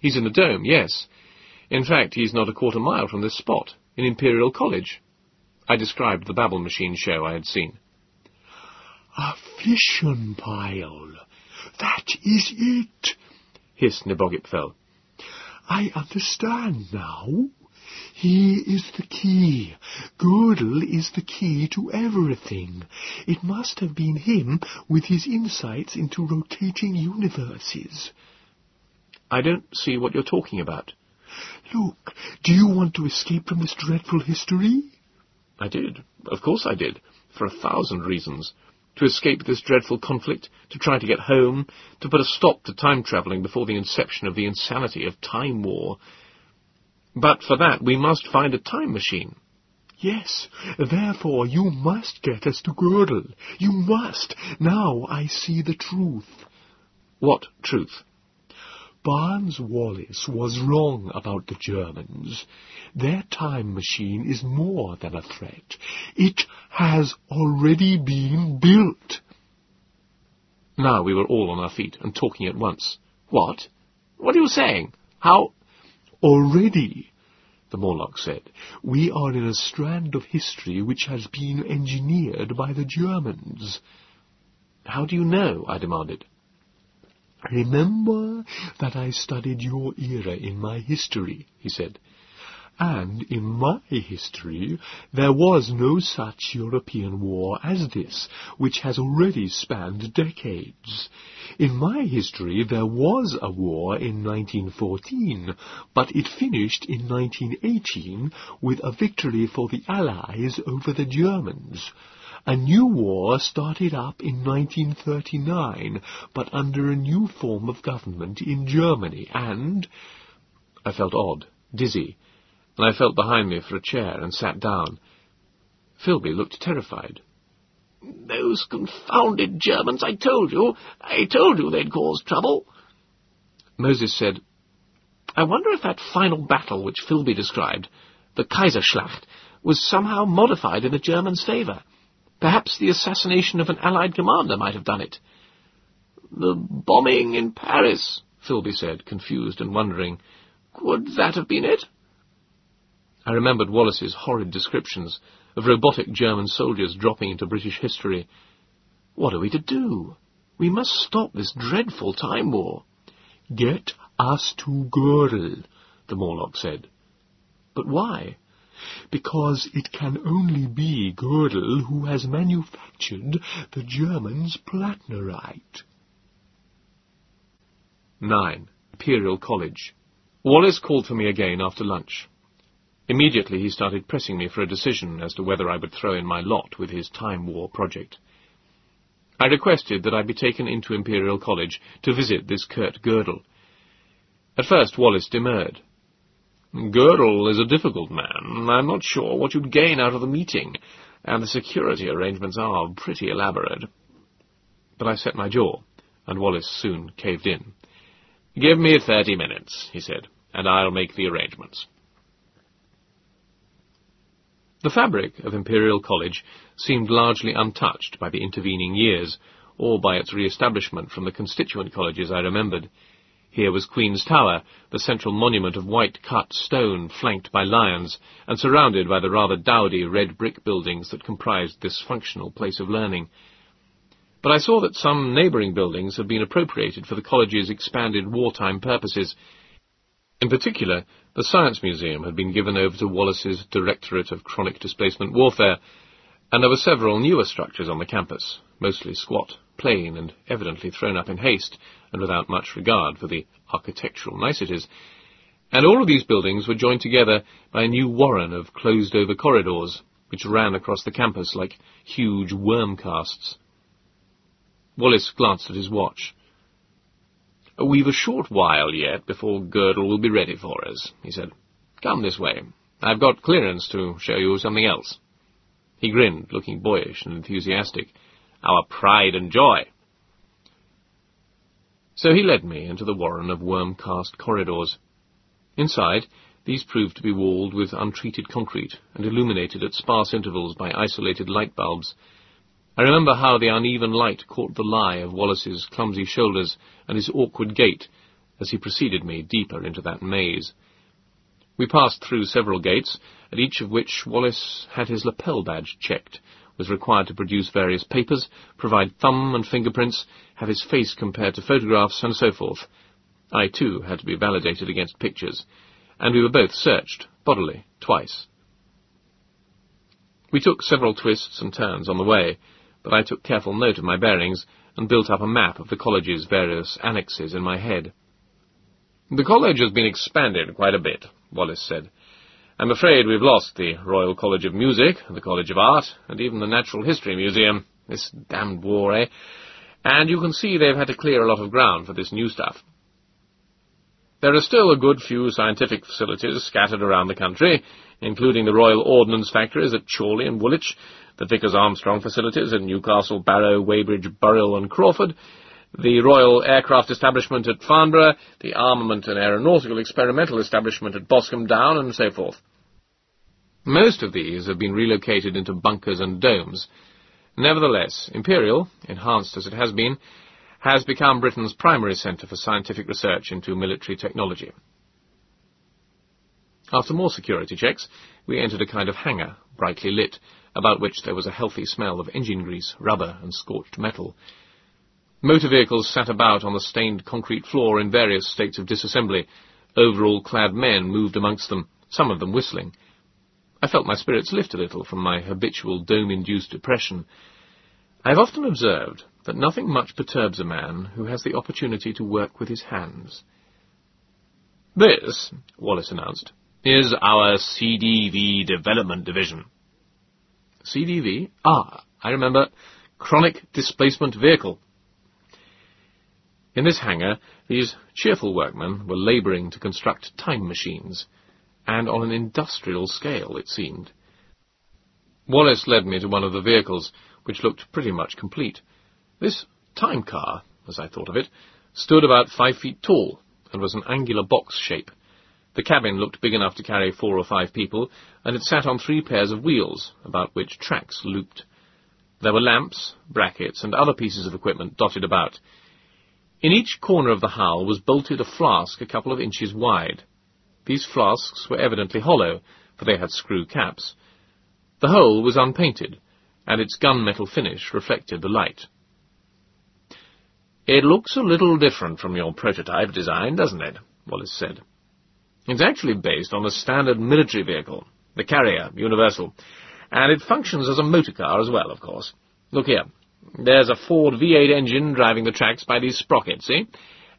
He's in the dome, yes. In fact, he's not a quarter mile from this spot, in Imperial College. I described the Babel machine show I had seen. A fission pile. That is it, hissed Nebogipfel. I understand now. He is the key. Gödel is the key to everything. It must have been him with his insights into rotating universes. I don't see what you're talking about. Look, do you want to escape from this dreadful history? I did. Of course I did. For a thousand reasons. To escape this dreadful conflict, to try to get home, to put a stop to time travelling before the inception of the insanity of time war, but for that we must find a time machine. Yes, therefore you must get us to Gödel. You must. Now I see the truth. What truth? Barnes Wallis was wrong about the Germans. Their time machine is more than a threat. It has already been built. Now we were all on our feet and talking at once. What? What are you saying? How? Already, the Morlock said, we are in a strand of history which has been engineered by the Germans. How do you know? I demanded. Remember that I studied your era in my history, he said. And in my history, there was no such European war as this, which has already spanned decades. In my history, there was a war in 1914, but it finished in 1918 with a victory for the Allies over the Germans. A new war started up in 1939, but under a new form of government in Germany, and... I felt odd, dizzy, and I felt behind me for a chair and sat down. Filby looked terrified. Those confounded Germans, I told you. I told you they'd cause trouble. Moses said, I wonder if that final battle which Filby described, the Kaiserschlacht, was somehow modified in the Germans' favour. Perhaps the assassination of an Allied commander might have done it. The bombing in Paris, Filby said, confused and wondering. Could that have been it? I remembered Wallis's horrid descriptions of robotic German soldiers dropping into British history. What are we to do? We must stop this dreadful time war. Get us to Gödel, the Morlock said. But why? Because it can only be Gödel who has manufactured the Germans' Plattnerite. 9. Imperial College. Wallis called for me again after lunch. Immediately he started pressing me for a decision as to whether I would throw in my lot with his Time War project. I requested that I be taken into Imperial College to visit this Kurt Gödel. At first Wallis demurred. Gödel is a difficult man. I'm not sure what you'd gain out of the meeting, and the security arrangements are pretty elaborate. But I set my jaw, and Wallis soon caved in. Give me thirty minutes, he said, and I'll make the arrangements. The fabric of Imperial College seemed largely untouched by the intervening years, or by its re-establishment from the constituent colleges I remembered. Here was Queen's Tower, the central monument of white-cut stone flanked by lions, and surrounded by the rather dowdy red brick buildings that comprised this functional place of learning. But I saw that some neighbouring buildings had been appropriated for the college's expanded wartime purposes. In particular, the Science Museum had been given over to Wallis's Directorate of Chronic Displacement Warfare, and there were several newer structures on the campus, mostly squat, plain, and evidently thrown up in haste, and without much regard for the architectural niceties. And all of these buildings were joined together by a new warren of closed-over corridors, which ran across the campus like huge worm casts. Wallis glanced at his watch. We've a short while yet before Gödel will be ready for us, he said. Come this way. I've got clearance to show you something else. He grinned, looking boyish and enthusiastic. Our pride and joy. So he led me into the warren of worm-cast corridors. Inside, these proved to be walled with untreated concrete and illuminated at sparse intervals by isolated light bulbs. I remember how the uneven light caught the lie of Wallis's clumsy shoulders and his awkward gait as he preceded me deeper into that maze. We passed through several gates, at each of which Wallis had his lapel badge checked, was required to produce various papers, provide thumb and fingerprints, have his face compared to photographs, and so forth. I, too, had to be validated against pictures, and we were both searched, bodily, twice. We took several twists and turns on the way, but I took careful note of my bearings and built up a map of the college's various annexes in my head. The college has been expanded quite a bit, Wallis said. I'm afraid we've lost the Royal College of Music, the College of Art, and even the Natural History Museum. This damned war, eh? And you can see they've had to clear a lot of ground for this new stuff. There are still a good few scientific facilities scattered around the country, including the Royal Ordnance Factories at Chorley and Woolwich, the Vickers Armstrong facilities at Newcastle, Barrow, Weybridge, Burrill and Crayford, the Royal Aircraft Establishment at Farnborough, the Armament and Aeronautical Experimental Establishment at Boscombe Down, and so forth. Most of these have been relocated into bunkers and domes. Nevertheless, Imperial, enhanced as it has been, has become Britain's primary centre for scientific research into military technology. After more security checks, we entered a kind of hangar, brightly lit, about which there was a healthy smell of engine grease, rubber, and scorched metal. Motor vehicles sat about on the stained concrete floor in various states of disassembly. Overall-clad men moved amongst them, some of them whistling. I felt my spirits lift a little from my habitual dome-induced depression. I have often observed that nothing much perturbs a man who has the opportunity to work with his hands. This, Wallis announced, is our CDV Development Division. CDV? Ah, I remember. Chronic Displacement Vehicle. In this hangar, these cheerful workmen were labouring to construct time machines, and on an industrial scale, it seemed. Wallis led me to one of the vehicles, which looked pretty much complete. This time car, as I thought of it, stood about five feet tall, and was an angular box shape. The cabin looked big enough to carry four or five people, and it sat on three pairs of wheels, about which tracks looped. There were lamps, brackets, and other pieces of equipment dotted about. In each corner of the hull was bolted a flask a couple of inches wide. These flasks were evidently hollow, for they had screw caps. The whole was unpainted, and its gunmetal finish reflected the light. It looks a little different from your prototype design, doesn't it? Wallis said. It's actually based on a standard military vehicle, the Carrier Universal, and it functions as a motor car as well, of course. Look here. There's a Ford V8 engine driving the tracks by these sprockets, see?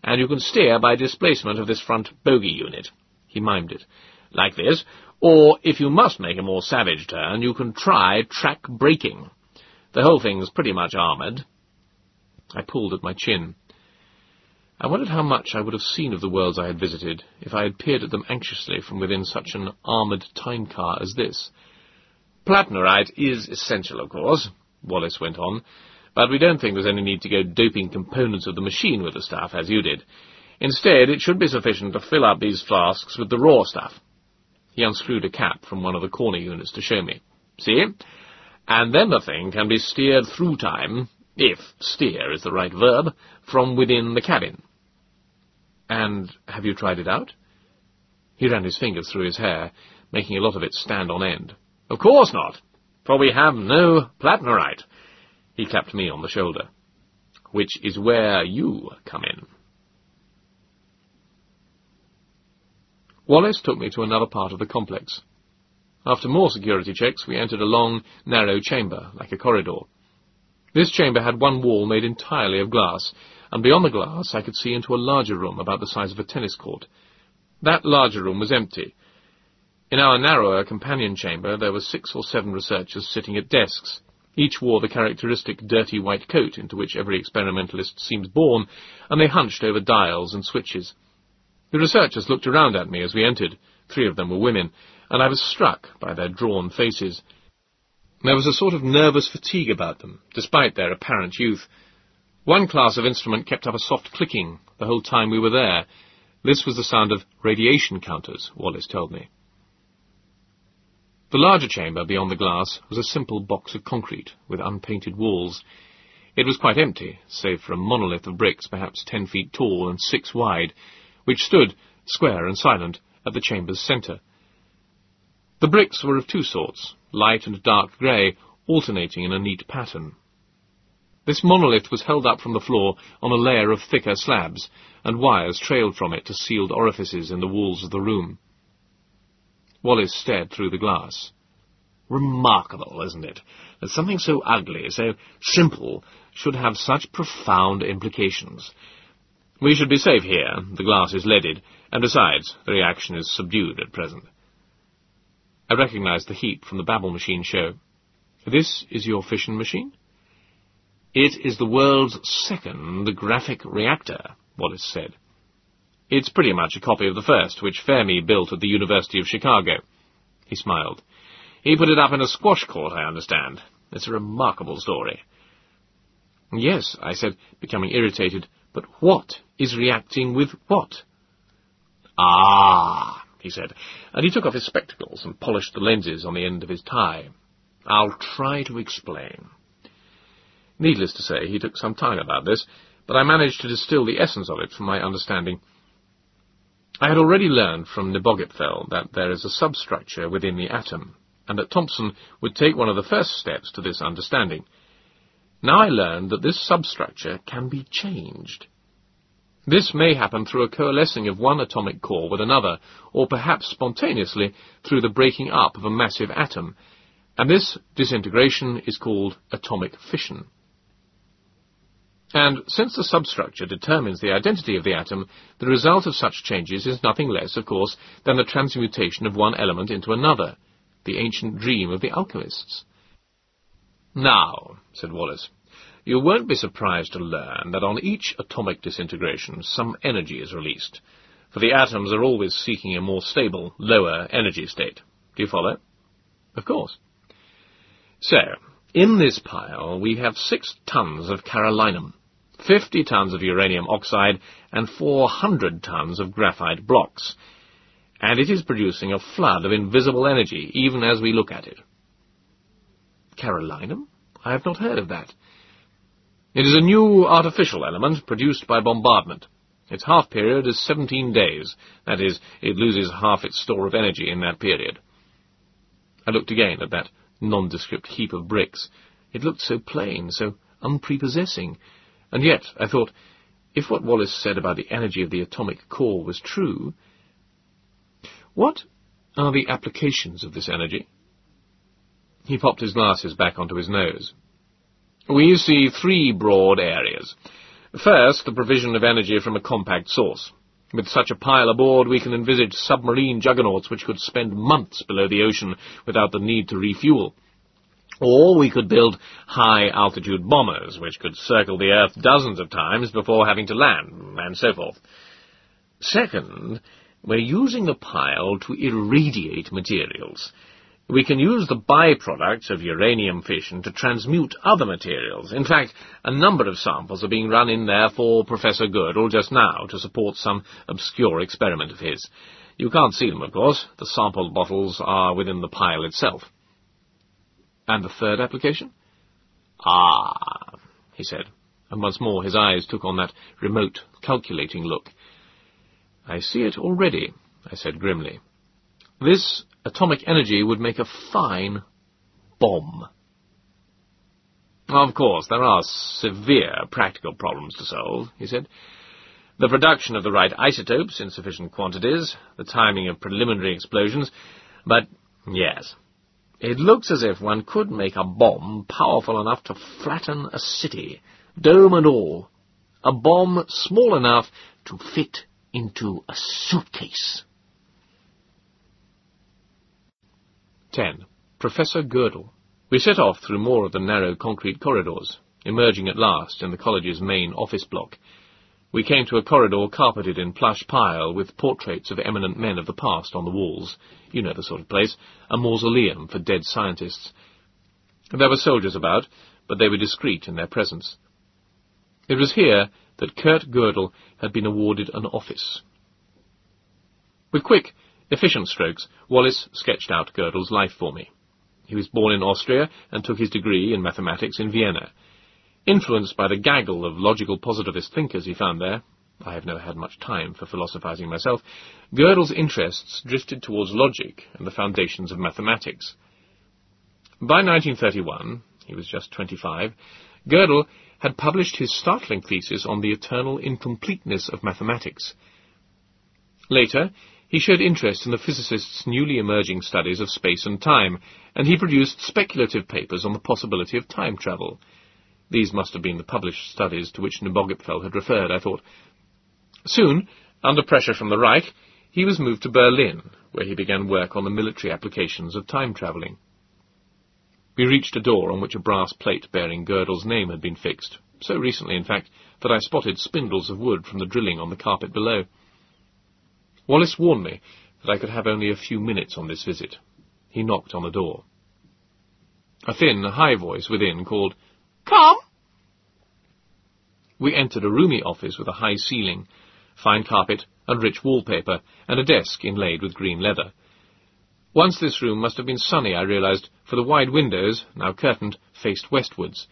And you can steer by displacement of this front bogie unit. He mimed it. Like this. Or, if you must make a more savage turn, you can try track braking. The whole thing's pretty much armoured. I pulled at my chin. I wondered how much I would have seen of the worlds I had visited if I had peered at them anxiously from within such an armoured time car as this. Plattnerite is essential, of course, Wallis went on, but we don't think there's any need to go doping components of the machine with the stuff, as you did. Instead, it should be sufficient to fill up these flasks with the raw stuff. He unscrewed a cap from one of the corner units to show me. See? And then the thing can be steered through time, if steer is the right verb, from within the cabin. And have you tried it out? He ran his fingers through his hair, making a lot of it stand on end. Of course not, for we have no Plattnerite. He clapped me on the shoulder. Which is where you come in. Wallis took me to another part of the complex. After more security checks, we entered a long, narrow chamber, like a corridor. This chamber had one wall made entirely of glass, and beyond the glass I could see into a larger room about the size of a tennis court. That larger room was empty. In our narrower companion chamber there were six or seven researchers sitting at desks. Each wore the characteristic dirty white coat into which every experimentalist seems born, and they hunched over dials and switches. The researchers looked around at me as we entered. Three of them were women, and I was struck by their drawn faces. There was a sort of nervous fatigue about them, despite their apparent youth. One class of instrument kept up a soft clicking the whole time we were there. This was the sound of radiation counters, Wallis told me. The larger chamber beyond the glass was a simple box of concrete with unpainted walls. It was quite empty, save for a monolith of bricks perhaps ten feet tall and six wide, which stood, square and silent, at the chamber's centre. The bricks were of two sorts, light and dark grey, alternating in a neat pattern. This monolith was held up from the floor on a layer of thicker slabs, and wires trailed from it to sealed orifices in the walls of the room. Wallis stared through the glass. Remarkable, isn't it, that something so ugly, so simple, should have such profound implications. We should be safe here, the glass is leaded, and besides, the reaction is subdued at present. I recognized the heap from the Babel machine show. This is your fission machine? It is the world's second graphite reactor, Wallis said. It's pretty much a copy of the first, which Fermi built at the University of Chicago. He smiled. He put it up in a squash court, I understand. It's a remarkable story. Yes, I said, becoming irritated, but what is reacting with what? Ah, he said, and he took off his spectacles and polished the lenses on the end of his tie. I'll try to explain. Needless to say, he took some time about this, but I managed to distill the essence of it from my understanding. I had already learned from Nebogipfel that there is a substructure within the atom, and that Thomson would take one of the first steps to this understanding. Now I learned that this substructure can be changed. This may happen through a coalescing of one atomic core with another, or perhaps spontaneously through the breaking up of a massive atom, and this disintegration is called atomic fission. And since the substructure determines the identity of the atom, the result of such changes is nothing less, of course, than the transmutation of one element into another, the ancient dream of the alchemists. Now, said Wallis, you won't be surprised to learn that on each atomic disintegration some energy is released, for the atoms are always seeking a more stable, lower energy state. Do you follow? Of course. So, in this pile we have six tons of carolinum, fifty tons of uranium oxide, and four hundred tons of graphite blocks, and it is producing a flood of invisible energy even as we look at it. Carolinum? I have not heard of that. It is a new artificial element produced by bombardment. Its half period is 17 days. That is, it loses half its store of energy in that period. I looked again at that nondescript heap of bricks. It looked so plain, so unprepossessing. And yet, I thought, if what Wallis said about the energy of the atomic core was true, what are the applications of this energy? He popped his glasses back onto his nose. We see three broad areas. First, the provision of energy from a compact source. With such a pile aboard, we can envisage submarine juggernauts which could spend months below the ocean without the need to refuel. Or we could build high-altitude bombers, which could circle the Earth dozens of times before having to land, and so forth. Second, we're using the pile to irradiate materials. We can use the byproducts of uranium fission to transmute other materials. In fact, a number of samples are being run in there for Professor Gödel just now to support some obscure experiment of his. You can't see them, of course. The sample bottles are within the pile itself. And the third application? Ah, he said, and once more his eyes took on that remote, calculating look. I see it already, I said grimly. This atomic energy would make a fine bomb. Of course, there are severe practical problems to solve, he said. The production of the right isotopes in sufficient quantities, the timing of preliminary explosions, but yes, it looks as if one could make a bomb powerful enough to flatten a city, dome and all. A bomb small enough to fit into a suitcase. 10. Professor Gödel. We set off through more of the narrow concrete corridors, emerging at last in the college's main office block. We came to a corridor carpeted in plush pile with portraits of eminent men of the past on the walls. You know the sort of place. A mausoleum for dead scientists. There were soldiers about, but they were discreet in their presence. It was here that Kurt Gödel had been awarded an office. With quick, efficient strokes, Wallis sketched out Gödel's life for me. He was born in Austria and took his degree in mathematics in Vienna. Influenced by the gaggle of logical positivist thinkers he found there, I have never had much time for philosophizing myself, Gödel's interests drifted towards logic and the foundations of mathematics. By 1931, he was just 25, Gödel had published his startling thesis on the eternal incompleteness of mathematics. Later, he showed interest in the physicist's newly emerging studies of space and time, and he produced speculative papers on the possibility of time travel. These must have been the published studies to which Nebogipfel had referred, I thought. Soon, under pressure from the Reich, he was moved to Berlin, where he began work on the military applications of time travelling. We reached a door on which a brass plate bearing Gödel's name had been fixed, so recently, in fact, that I spotted spindles of wood from the drilling on the carpet below. Wallis warned me that I could have only a few minutes on this visit. He knocked on the door. A thin, high voice within called, Come! We entered a roomy office with a high ceiling, fine carpet, and rich wallpaper, and a desk inlaid with green leather. Once this room must have been sunny, I realized, for the wide windows, now curtained, faced westwards.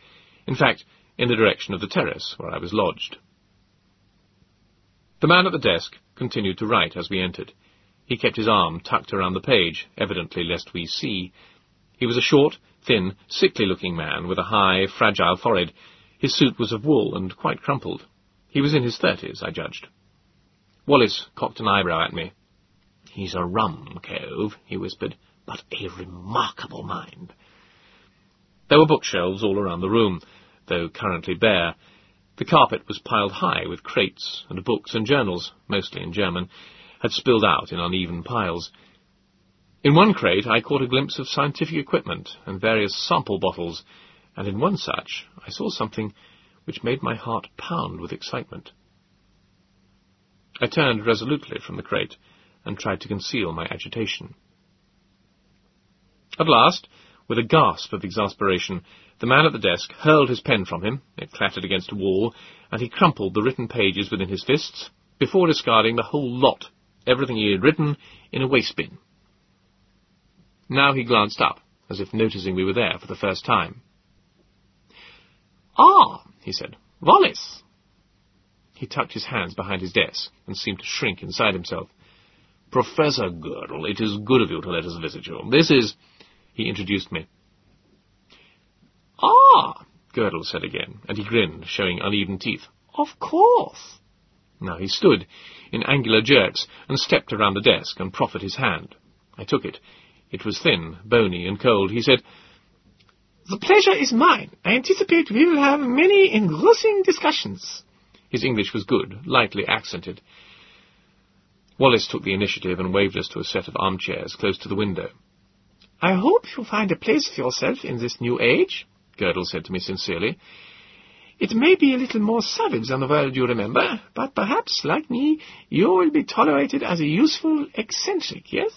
In fact, in the direction of the terrace where I was lodged. The man at the desk continued to write as we entered. He kept his arm tucked around the page, evidently lest we see. He was a short, thin, sickly-looking man with a high, fragile forehead. His suit was of wool and quite crumpled. He was in his thirties, I judged. Wallis cocked an eyebrow at me. He's a rum cove, he whispered, but a remarkable mind. There were bookshelves all around the room, though currently bare. The carpet was piled high with crates, and books and journals, mostly in German, had spilled out in uneven piles. In one crate I caught a glimpse of scientific equipment and various sample bottles, and in one such I saw something which made my heart pound with excitement. I turned resolutely from the crate and tried to conceal my agitation. At last, with a gasp of exasperation, the man at the desk hurled his pen from him, it clattered against a wall, and he crumpled the written pages within his fists, before discarding the whole lot, everything he had written, in a waste bin. Now he glanced up, as if noticing we were there for the first time. Ah, he said, Wallis. He tucked his hands behind his desk and seemed to shrink inside himself. Professor Gödel, it is good of you to let us visit you. This is... He introduced me. Ah, Gödel said again, and he grinned, showing uneven teeth. Of course. Now he stood, in angular jerks, and stepped around the desk and proffered his hand. I took it. It was thin, bony, and cold. He said, The pleasure is mine. I anticipate we will have many engrossing discussions. His English was good, lightly accented. Wallis took the initiative and waved us to a set of armchairs close to the window. I hope you find a place for yourself in this new age, Gödel said to me sincerely. It may be a little more savage than the world you remember, but perhaps, like me, you will be tolerated as a useful eccentric, yes?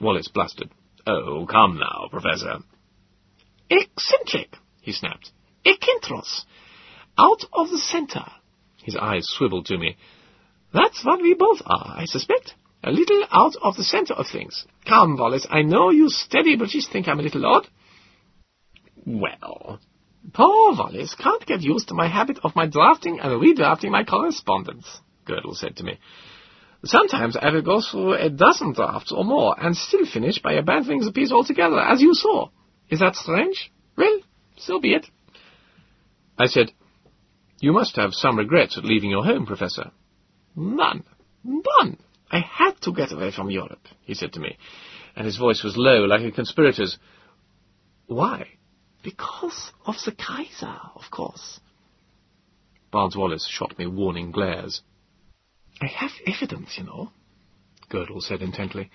Wallis blustered. Oh, come now, Professor. Eccentric, he snapped. Ekintros. Out of the centre. His eyes swiveled to me. That's what we both are, I suspect. A little out of the centre of things. Come, Wallis, I know you steady British think I'm a little odd. Well, poor Wallis can't get used to my habit of my drafting and redrafting my correspondence, Gödel said to me. Sometimes I will go through a dozen drafts or more and still finish by abandoning the piece altogether, as you saw. Is that strange? Well, so be it. I said, You must have some regrets at leaving your home, Professor. None. None. I had to get away from Europe, he said to me, and his voice was low, like a conspirator's. Why? Because of the Kaiser, of course. Barnes Wallis shot me warning glares. I have evidence, you know, Gödel said intently.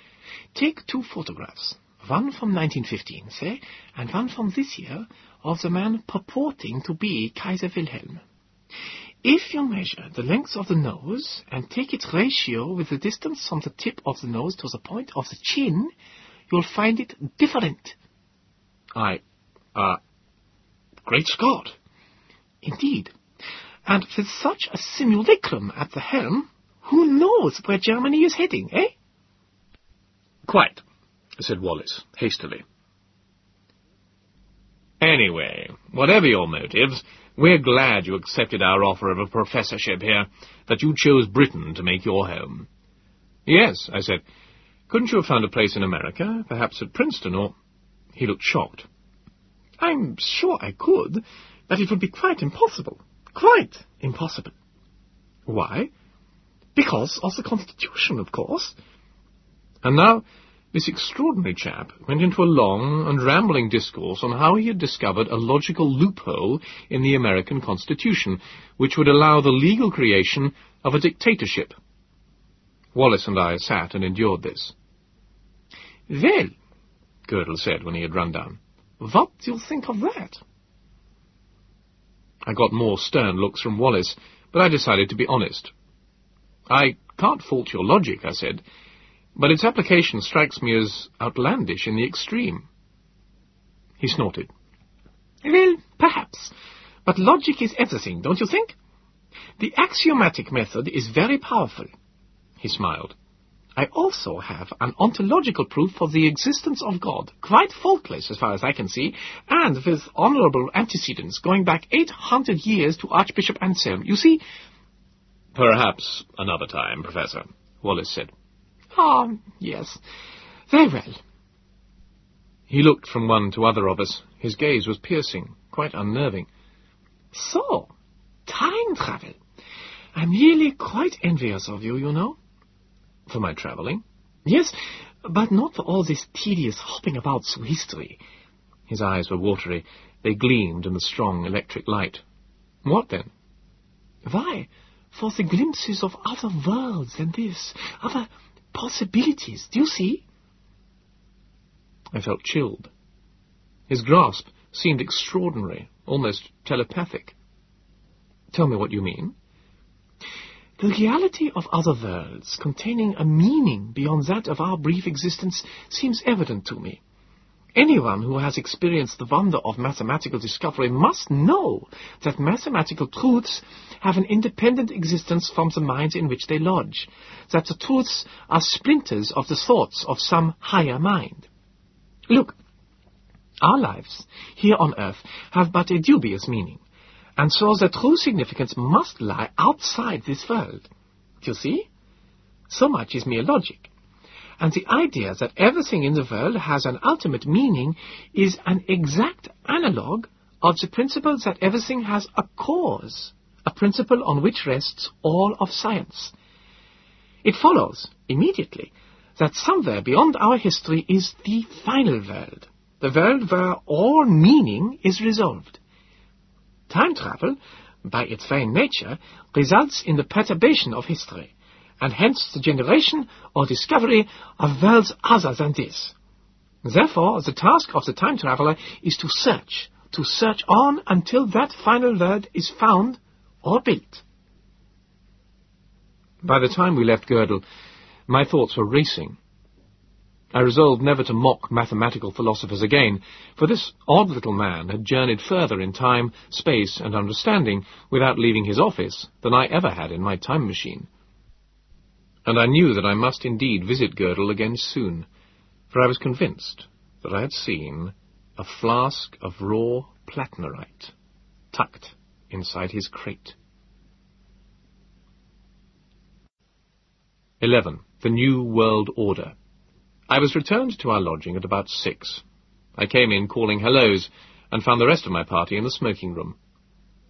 Take two photographs, one from 1915, say, and one from this year, of the man purporting to be Kaiser Wilhelm. If you measure the length of the nose and take its ratio with the distance from the tip of the nose to the point of the chin, you'll find it different. I, uh, great Scott! Indeed. And with such a simulacrum at the helm, who knows where Germany is heading, eh? Quite, said Wallis, hastily. Anyway, whatever your motives, we're glad you accepted our offer of a professorship here, that you chose Britain to make your home. Yes, I said. Couldn't you have found a place in America, perhaps at Princeton, or... He looked shocked. I'm sure I could, but it would be quite impossible. Quite impossible. Why? Because of the Constitution, of course. And now this extraordinary chap went into a long and rambling discourse on how he had discovered a logical loophole in the American Constitution, which would allow the legal creation of a dictatorship. Wallis and I sat and endured this. Well, Gödel said when he had run down, what do you think of that? I got more stern looks from Wallis, but I decided to be honest. I can't fault your logic, I said but its application strikes me as outlandish in the extreme. He snorted. Well, perhaps. But logic is everything, don't you think? The axiomatic method is very powerful. He smiled. I also have an ontological proof for the existence of God, quite faultless as far as I can see, and with honourable antecedents going back 800 years to Archbishop Anselm. You see... Perhaps another time, Professor, Wallis said. Ah, yes. Very well. He looked from one to other of us. His gaze was piercing, quite unnerving. So, time travel. I'm really quite envious of you, you know. For my travelling? Yes, but not for all this tedious hopping about through history. His eyes were watery. They gleamed in the strong electric light. What then? Why, for the glimpses of other worlds than this, other possibilities. Do you see? I felt chilled. His grasp seemed extraordinary, almost telepathic. Tell me what you mean. The reality of other worlds, containing a meaning beyond that of our brief existence, seems evident to me. Anyone who has experienced the wonder of mathematical discovery must know that mathematical truths have an independent existence from the minds in which they lodge, that the truths are splinters of the thoughts of some higher mind. Look, our lives here on earth have but a dubious meaning, and so the true significance must lie outside this world. You see? So much is mere logic and the idea that everything in the world has an ultimate meaning is an exact analogue of the principle that everything has a cause, a principle on which rests all of science. It follows, immediately, that somewhere beyond our history is the final world, the world where all meaning is resolved. Time travel, by its very nature, results in the perturbation of history and hence the generation or discovery of worlds other than this. Therefore, the task of the time traveler is to search, to search on until that final world is found or built. By the time we left Gödel, my thoughts were racing. I resolved never to mock mathematical philosophers again, for this odd little man had journeyed further in time, space, and understanding without leaving his office than I ever had in my time machine and I knew that I must indeed visit Gödel again soon, for I was convinced that I had seen a flask of raw plattnerite tucked inside his crate. 11. The New World Order. I was returned to our lodging at about six. I came in calling hellos, and found the rest of my party in the smoking room.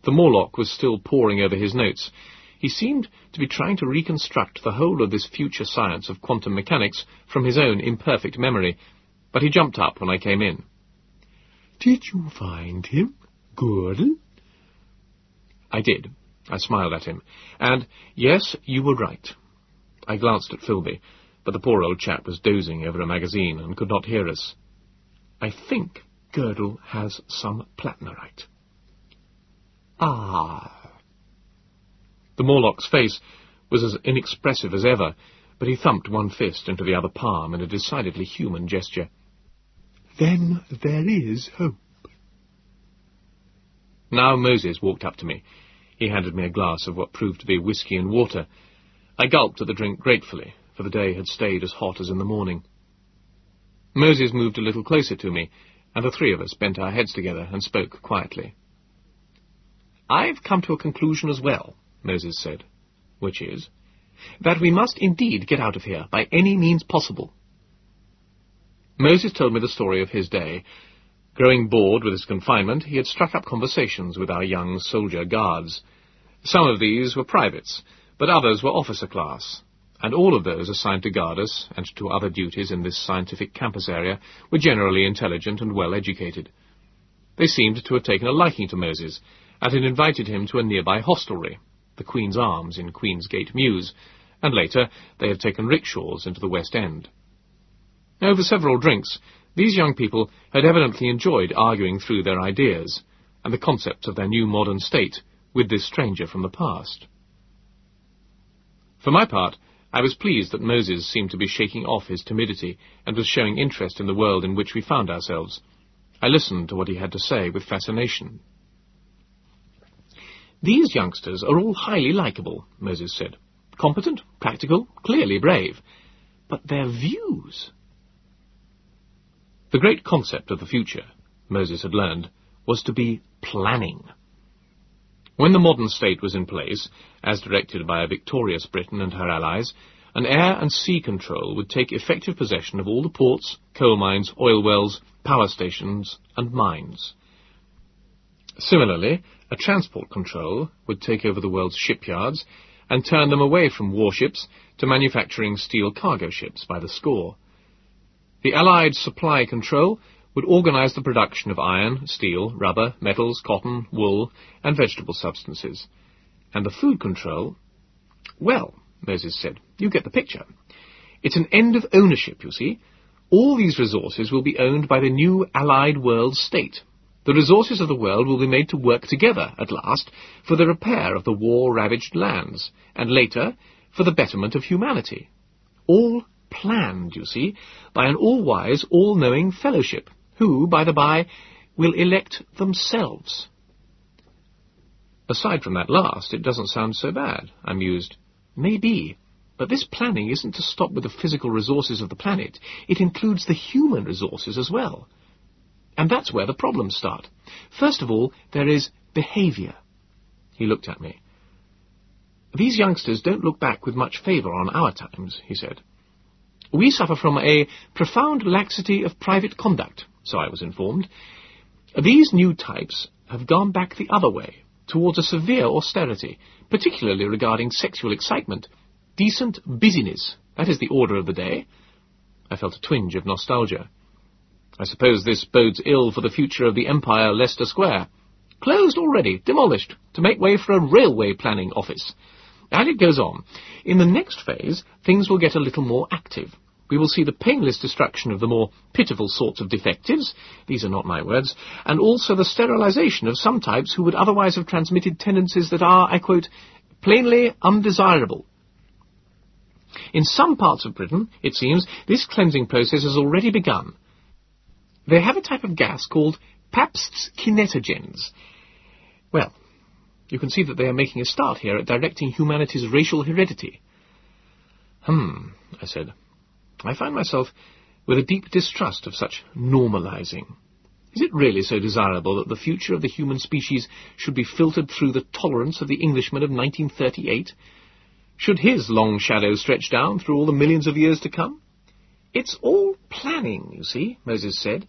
The Morlock was still poring over his notes. He seemed to be trying to reconstruct the whole of this future science of quantum mechanics from his own imperfect memory, but he jumped up when I came in. Did you find him, Gordon? I did. I smiled at him. And, yes, you were right. I glanced at Filby, but the poor old chap was dozing over a magazine and could not hear us. I think Gödel has some plattnerite. Ah. The Morlock's face was as inexpressive as ever, but he thumped one fist into the other palm in a decidedly human gesture. Then there is hope. Now Moses walked up to me. He handed me a glass of what proved to be whisky and water. I gulped at the drink gratefully, for the day had stayed as hot as in the morning. Moses moved a little closer to me, and the three of us bent our heads together and spoke quietly. I've come to a conclusion as well, Moses said, which is, that we must indeed get out of here by any means possible. Moses told me the story of his day. Growing bored with his confinement, he had struck up conversations with our young soldier guards. Some of these were privates, but others were officer class, and all of those assigned to guard us and to other duties in this scientific campus area were generally intelligent and well educated. They seemed to have taken a liking to Moses, and had invited him to a nearby hostelry, the Queen's Arms in Queensgate Mews, and later they had taken rickshaws into the West End. Over several drinks, these young people had evidently enjoyed arguing through their ideas and the concepts of their new modern state with this stranger from the past. For my part, I was pleased that Moses seemed to be shaking off his timidity and was showing interest in the world in which we found ourselves. I listened to what he had to say with fascination. These youngsters are all highly likable, Moses said. Competent, practical, clearly brave. But their views... The great concept of the future, Moses had learned, was to be planning. When the modern state was in place, as directed by a victorious Britain and her allies, an air and sea control would take effective possession of all the ports, coal mines, oil wells, power stations, and mines. Similarly, a transport control would take over the world's shipyards and turn them away from warships to manufacturing steel cargo ships by the score. The Allied supply control would organize the production of iron, steel, rubber, metals, cotton, wool, and vegetable substances. And the food control... Well, Moses said, you get the picture. It's an end of ownership, you see. All these resources will be owned by the new Allied world state. The resources of the world will be made to work together, at last, for the repair of the war-ravaged lands, and later, for the betterment of humanity. All planned, you see, by an all-wise, all-knowing fellowship, who, by the by, will elect themselves. Aside from that last, it doesn't sound so bad, I mused. Maybe. But this planning isn't to stop with the physical resources of the planet. It includes the human resources as well. And that's where the problems start. First of all, there is behaviour. He looked at me. These youngsters don't look back with much favour on our times, he said. We suffer from a profound laxity of private conduct, so I was informed. These new types have gone back the other way, towards a severe austerity, particularly regarding sexual excitement. Decent busyness, that is the order of the day. I felt a twinge of nostalgia. I suppose this bodes ill for the future of the Empire Leicester Square. Closed already, demolished, to make way for a railway planning office. And it goes on. In the next phase, things will get a little more active. We will see the painless destruction of the more pitiful sorts of defectives, these are not my words, and also the sterilization of some types who would otherwise have transmitted tendencies that are, I quote, plainly undesirable. In some parts of Britain, it seems, this cleansing process has already begun. They have a type of gas called Pabst's kinetogens. Well, you can see that they are making a start here at directing humanity's racial heredity. Hmm, I said. I find myself with a deep distrust of such normalizing. Is it really so desirable that the future of the human species should be filtered through the tolerance of the Englishman of 1938? Should his long shadow stretch down through all the millions of years to come? It's all planning, you see, Moses said.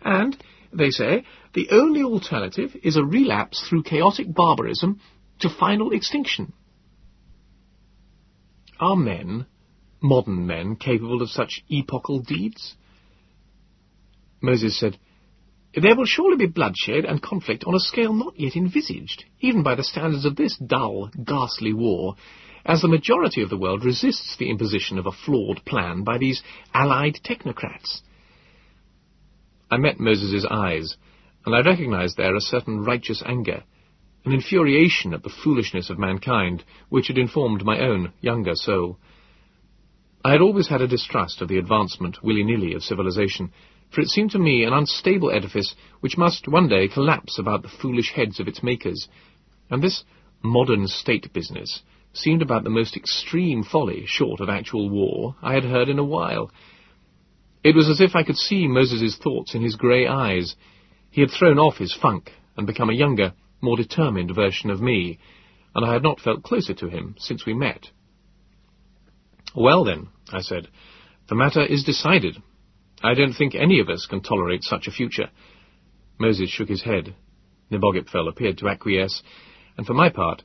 And, they say, the only alternative is a relapse through chaotic barbarism to final extinction. Are men, modern men, capable of such epochal deeds? Moses said, there will surely be bloodshed and conflict on a scale not yet envisaged, even by the standards of this dull, ghastly war, as the majority of the world resists the imposition of a flawed plan by these allied technocrats. I met Moses's eyes, and I recognized there a certain righteous anger, an infuriation at the foolishness of mankind, which had informed my own younger soul. I had always had a distrust of the advancement willy-nilly of civilization, for it seemed to me an unstable edifice which must one day collapse about the foolish heads of its makers, and this modern state business seemed about the most extreme folly, short of actual war, I had heard in a while. It was as if I could see Moses's thoughts in his grey eyes. He had thrown off his funk and become a younger, more determined version of me, and I had not felt closer to him since we met. Well then, I said, the matter is decided. I don't think any of us can tolerate such a future. Moses shook his head. Nebogipfel appeared to acquiesce, and for my part,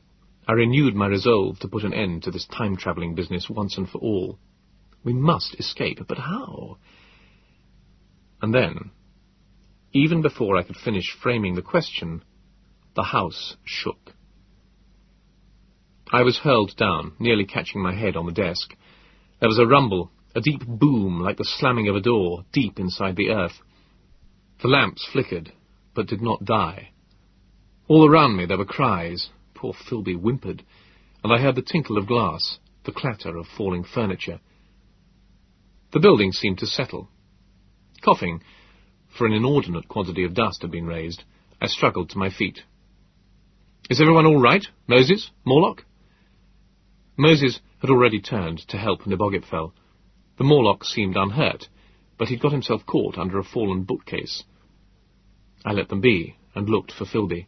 I renewed my resolve to put an end to this time-travelling business once and for all. We must escape, but how? And then, even before I could finish framing the question, the house shook. I was hurled down, nearly catching my head on the desk. There was a rumble, a deep boom like the slamming of a door deep inside the earth. The lamps flickered, but did not die. All around me there were cries. Poor Filby whimpered, and I heard the tinkle of glass, the clatter of falling furniture. The building seemed to settle. Coughing, for an inordinate quantity of dust had been raised, I struggled to my feet. Is everyone all right? Moses? Morlock? Moses had already turned to help Nebogipfel, the Morlock seemed unhurt, but he'd got himself caught under a fallen bookcase. I let them be, and looked for Filby.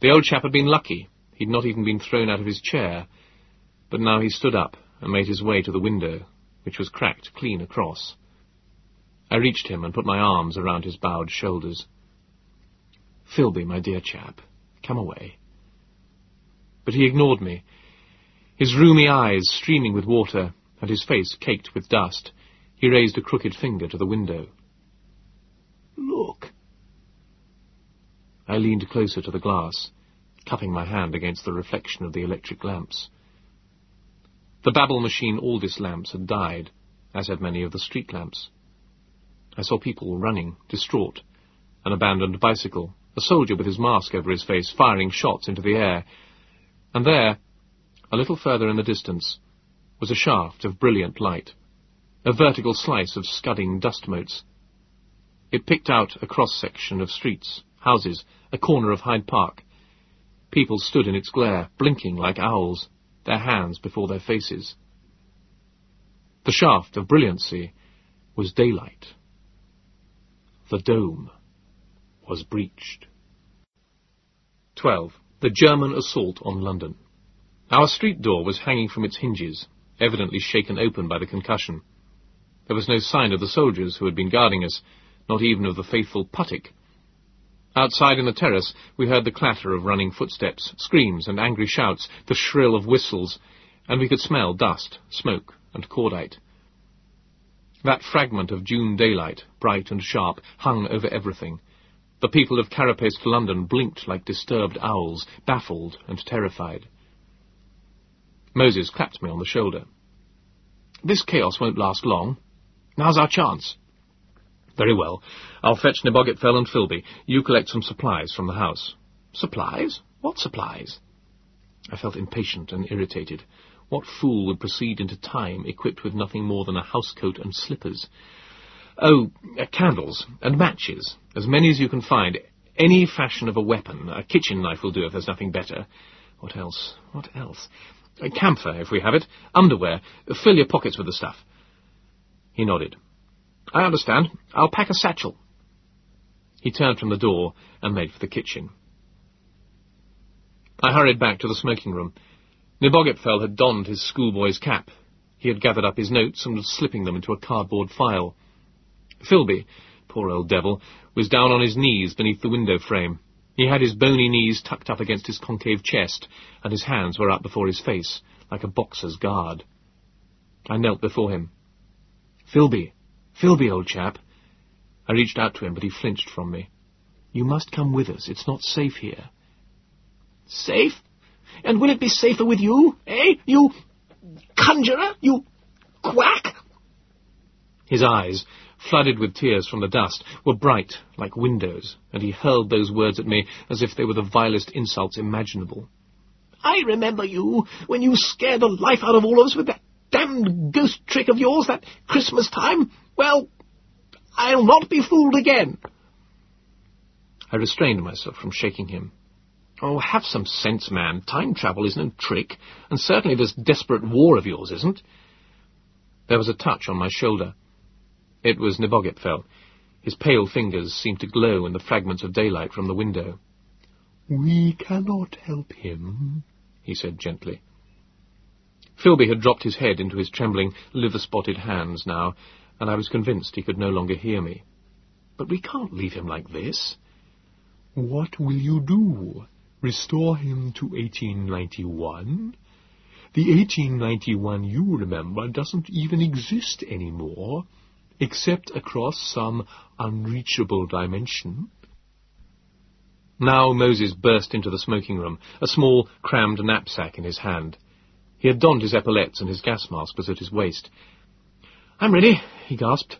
The old chap had been lucky. He'd not even been thrown out of his chair. But now he stood up and made his way to the window, which was cracked clean across. I reached him and put my arms around his bowed shoulders. Filby, my dear chap, come away. But he ignored me. His rheumy eyes streaming with water and his face caked with dust, he raised a crooked finger to the window. Look! I leaned closer to the glass, cupping my hand against the reflection of the electric lamps. The Babel machine Aldis lamps had died, as had many of the street lamps. I saw people running, distraught, an abandoned bicycle, a soldier with his mask over his face firing shots into the air, and there, a little further in the distance, was a shaft of brilliant light, a vertical slice of scudding dust motes. It picked out a cross-section of streets, houses, a corner of Hyde Park. People stood in its glare, blinking like owls, their hands before their faces. The shaft of brilliancy was daylight. The dome was breached. 12. The German assault on London. Our street door was hanging from its hinges, evidently shaken open by the concussion. There was no sign of the soldiers who had been guarding us, not even of the faithful Puttick. Outside in the terrace, we heard the clatter of running footsteps, screams and angry shouts, the shrill of whistles, and we could smell dust, smoke, and cordite. That fragment of June daylight, bright and sharp, hung over everything. The people of carapaced London blinked like disturbed owls, baffled and terrified. Moses clapped me on the shoulder. This chaos won't last long. Now's our chance. Very well. I'll fetch Nebogipfel and Filby. You collect some supplies from the house. Supplies? What supplies? I felt impatient and irritated. What fool would proceed into time equipped with nothing more than a housecoat and slippers? Oh, uh, candles and matches, as many as you can find. Any fashion of a weapon. A kitchen knife will do if there's nothing better. What else? What else? A camphor, if we have it. Underwear. Fill your pockets with the stuff. He nodded. I understand. I'll pack a satchel. He turned from the door and made for the kitchen. I hurried back to the smoking room. Nebogipfel had donned his schoolboy's cap. He had gathered up his notes and was slipping them into a cardboard file. Filby, poor old devil, was down on his knees beneath the window frame. He had his bony knees tucked up against his concave chest, and his hands were up before his face, like a boxer's guard. I knelt before him. Filby, Filby, old chap. I reached out to him, but he flinched from me. You must come with us. It's not safe here. Safe? And will it be safer with you, eh? You conjurer? You quack? His eyes, flooded with tears from the dust, were bright like windows, and he hurled those words at me as if they were the vilest insults imaginable. I remember you when you scared the life out of all of us with that damned ghost trick of yours that Christmas time. Well, I'll not be fooled again. I restrained myself from shaking him. Oh, have some sense, man. Time travel is no trick, and certainly this desperate war of yours isn't. There was a touch on my shoulder. It was Nebogipfel. His pale fingers seemed to glow in the fragments of daylight from the window. We cannot help him, he said gently. Filby had dropped his head into his trembling, liver-spotted hands now, and I was convinced he could no longer hear me. But we can't leave him like this. What will you do? Restore him to 1891? The 1891 you remember doesn't even exist anymore, except across some unreachable dimension. Now Moses burst into the smoking room, a small, crammed knapsack in his hand. He had donned his epaulettes and his gas mask was at his waist. I'm ready, he gasped.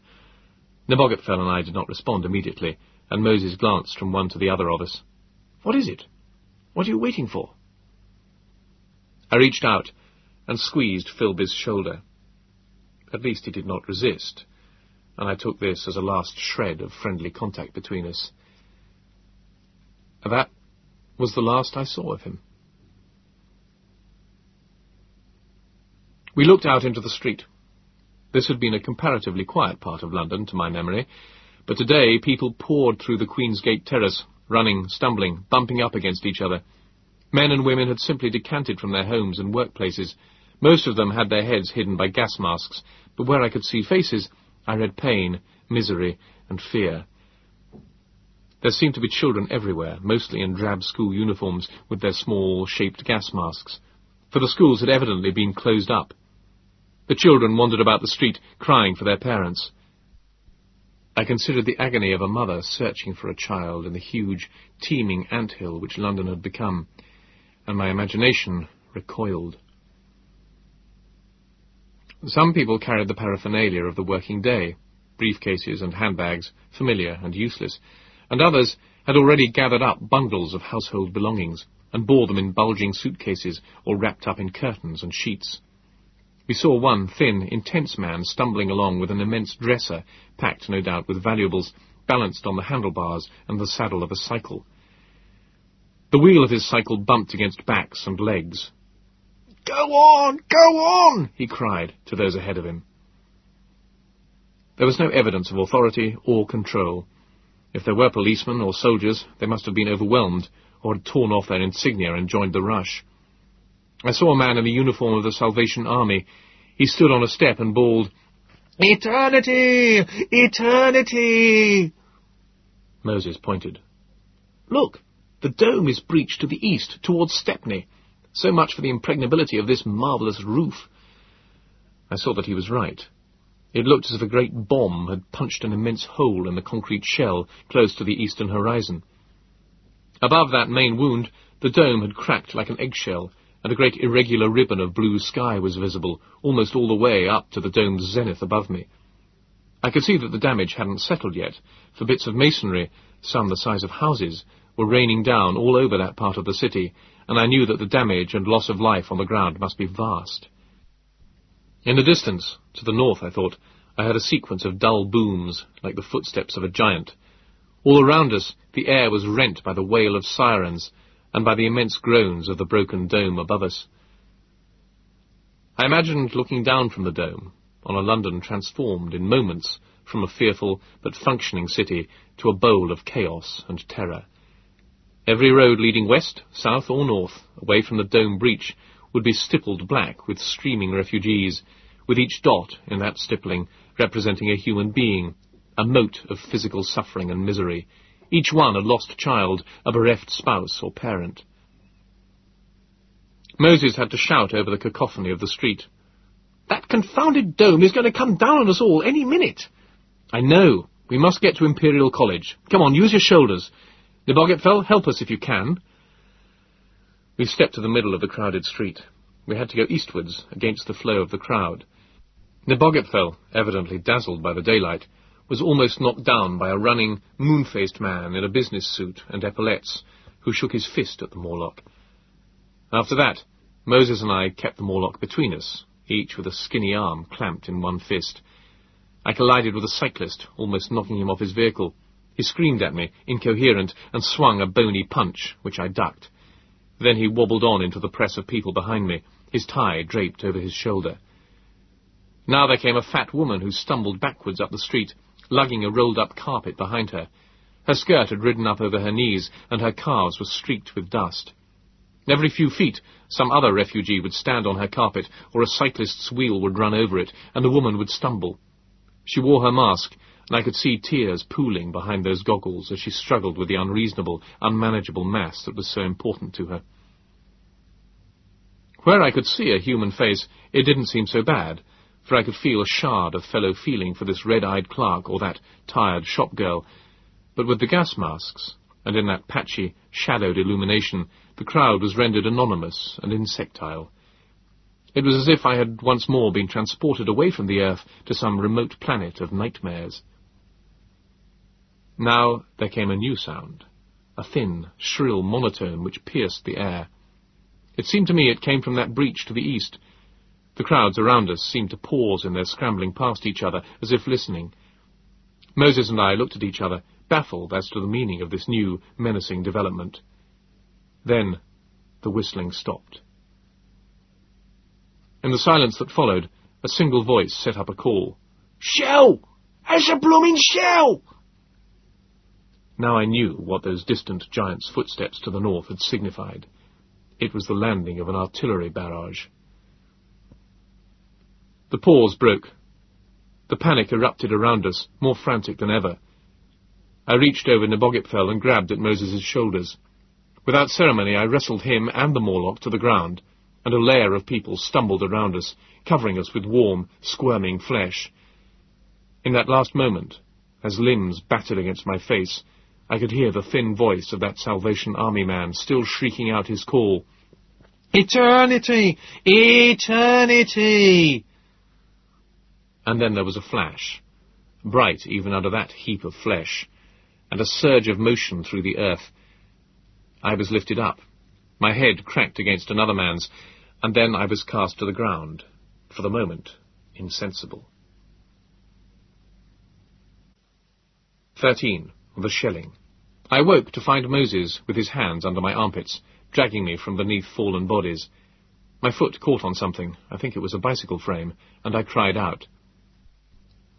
Nebogipfel and I did not respond immediately, and Moses glanced from one to the other of us. What is it? What are you waiting for? I reached out and squeezed Filby's shoulder. At least he did not resist, and I took this as a last shred of friendly contact between us. That was the last I saw of him. We looked out into the street. This had been a comparatively quiet part of London, to my memory, but today people poured through the Queen's Gate terrace, running, stumbling, bumping up against each other. Men and women had simply decanted from their homes and workplaces. Most of them had their heads hidden by gas masks, but where I could see faces, I read pain, misery, and fear. There seemed to be children everywhere, mostly in drab school uniforms with their small, shaped gas masks, for the schools had evidently been closed up. The children wandered about the street, crying for their parents. I considered the agony of a mother searching for a child in the huge, teeming ant hill which London had become, and my imagination recoiled. Some people carried the paraphernalia of the working day, briefcases and handbags, familiar and useless, and others had already gathered up bundles of household belongings and bore them in bulging suitcases or wrapped up in curtains and sheets. We saw one thin, intense man stumbling along with an immense dresser, packed no doubt with valuables, balanced on the handlebars and the saddle of a cycle. The wheel of his cycle bumped against backs and legs. Go on! Go on! he cried to those ahead of him. There was no evidence of authority or control. If there were policemen or soldiers, they must have been overwhelmed or had torn off their insignia and joined the rush. I saw a man in the uniform of the Salvation Army. He stood on a step and bawled, Eternity! Eternity! Moses pointed. Look, the dome is breached to the east, towards Stepney. So much for the impregnability of this marvellous roof. I saw that he was right. It looked as if a great bomb had punched an immense hole in the concrete shell close to the eastern horizon. Above that main wound, the dome had cracked like an eggshell, and a great irregular ribbon of blue sky was visible, almost all the way up to the dome's zenith above me. I could see that the damage hadn't settled yet, for bits of masonry, some the size of houses, were raining down all over that part of the city, and I knew that the damage and loss of life on the ground must be vast. In the distance, to the north, I thought, I heard a sequence of dull booms, like the footsteps of a giant. All around us, the air was rent by the wail of sirens, and by the immense groans of the broken dome above us. I imagined looking down from the dome on a London transformed in moments from a fearful but functioning city to a bowl of chaos and terror. Every road leading west, south, or north, away from the dome breach, would be stippled black with streaming refugees, with each dot in that stippling representing a human being, a mote of physical suffering and misery, each one a lost child, a bereft spouse or parent. Moses had to shout over the cacophony of the street. That confounded dome is going to come down on us all any minute. I know. We must get to Imperial College. Come on, use your shoulders. Nebogipfel, help us if you can. We stepped to the middle of the crowded street. We had to go eastwards, against the flow of the crowd. Nebogipfel, evidently dazzled by the daylight, was almost knocked down by a running, moon-faced man in a business suit and epaulettes, who shook his fist at the Morlock. After that, Moses and I kept the Morlock between us, each with a skinny arm clamped in one fist. I collided with a cyclist, almost knocking him off his vehicle. He screamed at me, incoherent, and swung a bony punch, which I ducked. Then he wobbled on into the press of people behind me, his tie draped over his shoulder. Now there came a fat woman who stumbled backwards up the street, lugging a rolled-up carpet behind her. Her skirt had ridden up over her knees, and her calves were streaked with dust. Every few feet, some other refugee would stand on her carpet, or a cyclist's wheel would run over it, and the woman would stumble. She wore her mask, and I could see tears pooling behind those goggles as she struggled with the unreasonable, unmanageable mass that was so important to her. Where I could see a human face, it didn't seem so bad, for I could feel a shard of fellow feeling for this red-eyed clerk or that tired shop girl. But with the gas masks, and in that patchy, shadowed illumination, the crowd was rendered anonymous and insectile. It was as if I had once more been transported away from the earth to some remote planet of nightmares. Now there came a new sound, a thin, shrill monotone which pierced the air. It seemed to me it came from that breach to the east, the crowds around us seemed to pause in their scrambling past each other, as if listening. Moses and I looked at each other, baffled as to the meaning of this new, menacing development. Then the whistling stopped. In the silence that followed, a single voice set up a call. Shell! As a blooming shell! Now I knew what those distant giants' footsteps to the north had signified. It was the landing of an artillery barrage. The pause broke. The panic erupted around us, more frantic than ever. I reached over Nebogipfel and grabbed at Moses's shoulders. Without ceremony, I wrestled him and the Morlock to the ground, and a layer of people stumbled around us, covering us with warm, squirming flesh. In that last moment, as limbs battered against my face, I could hear the thin voice of that Salvation Army man still shrieking out his call. Eternity! Eternity! And then there was a flash, bright even under that heap of flesh, and a surge of motion through the earth. I was lifted up, my head cracked against another man's, and then I was cast to the ground, for the moment, insensible. 13. The Shelling. I woke to find Moses with his hands under my armpits, dragging me from beneath fallen bodies. My foot caught on something, I think it was a bicycle frame, and I cried out.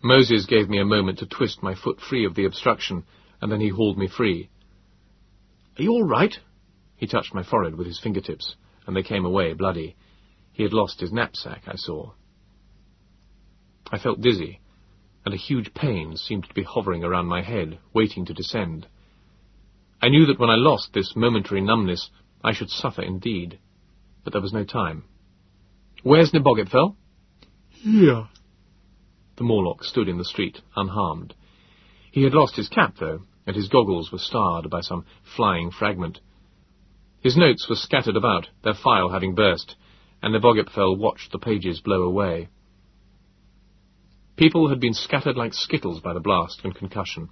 Moses gave me a moment to twist my foot free of the obstruction, and then he hauled me free. Are you all right? He touched my forehead with his fingertips, and they came away bloody. He had lost his knapsack, I saw. I felt dizzy, and a huge pain seemed to be hovering around my head, waiting to descend. I knew that when I lost this momentary numbness, I should suffer indeed. But there was no time. Where's Nebogipfel? Here, the Morlock stood in the street, unharmed. He had lost his cap, though, and his goggles were starred by some flying fragment. His notes were scattered about, their file having burst, and Nebogipfel watched the pages blow away. People had been scattered like skittles by the blast and concussion.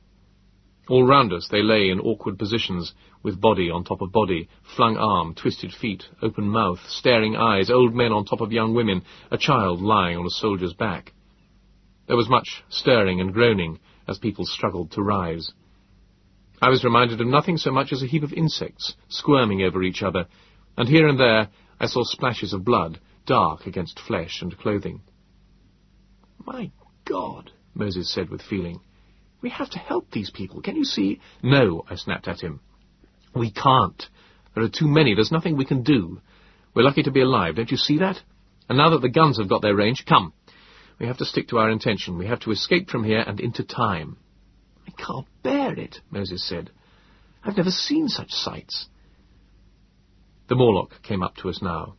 All round us they lay in awkward positions, with body on top of body, flung arm, twisted feet, open mouth, staring eyes, old men on top of young women, a child lying on a soldier's back. There was much stirring and groaning as people struggled to rise. I was reminded of nothing so much as a heap of insects squirming over each other, and here and there I saw splashes of blood, dark against flesh and clothing. My God, Moses said with feeling. We have to help these people, can you see? No, I snapped at him. We can't. There are too many. There's nothing we can do. We're lucky to be alive, don't you see that? And now that the guns have got their range, come. We have to stick to our intention. We have to escape from here and into time. I can't bear it, Moses said. I've never seen such sights. The Morlock came up to us now.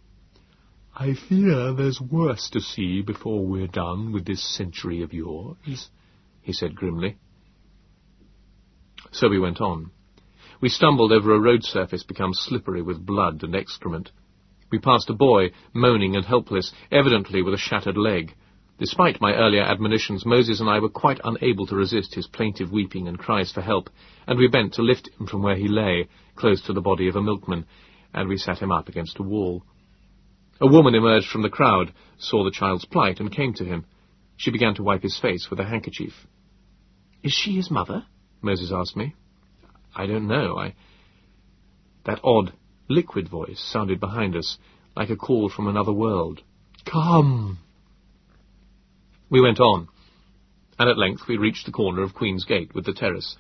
I fear there's worse to see before we're done with this century of yours, he said grimly. So we went on. We stumbled over a road surface become slippery with blood and excrement. We passed a boy, moaning and helpless, evidently with a shattered leg. Despite my earlier admonitions, Moses and I were quite unable to resist his plaintive weeping and cries for help, and we bent to lift him from where he lay, close to the body of a milkman, and we sat him up against a wall. A woman emerged from the crowd, saw the child's plight, and came to him. She began to wipe his face with a handkerchief. Is she his mother? Moses asked me. I don't know. I... That odd, liquid voice sounded behind us, like a call from another world. Come! We went on, and at length we reached the corner of Queen's Gate with the terrace,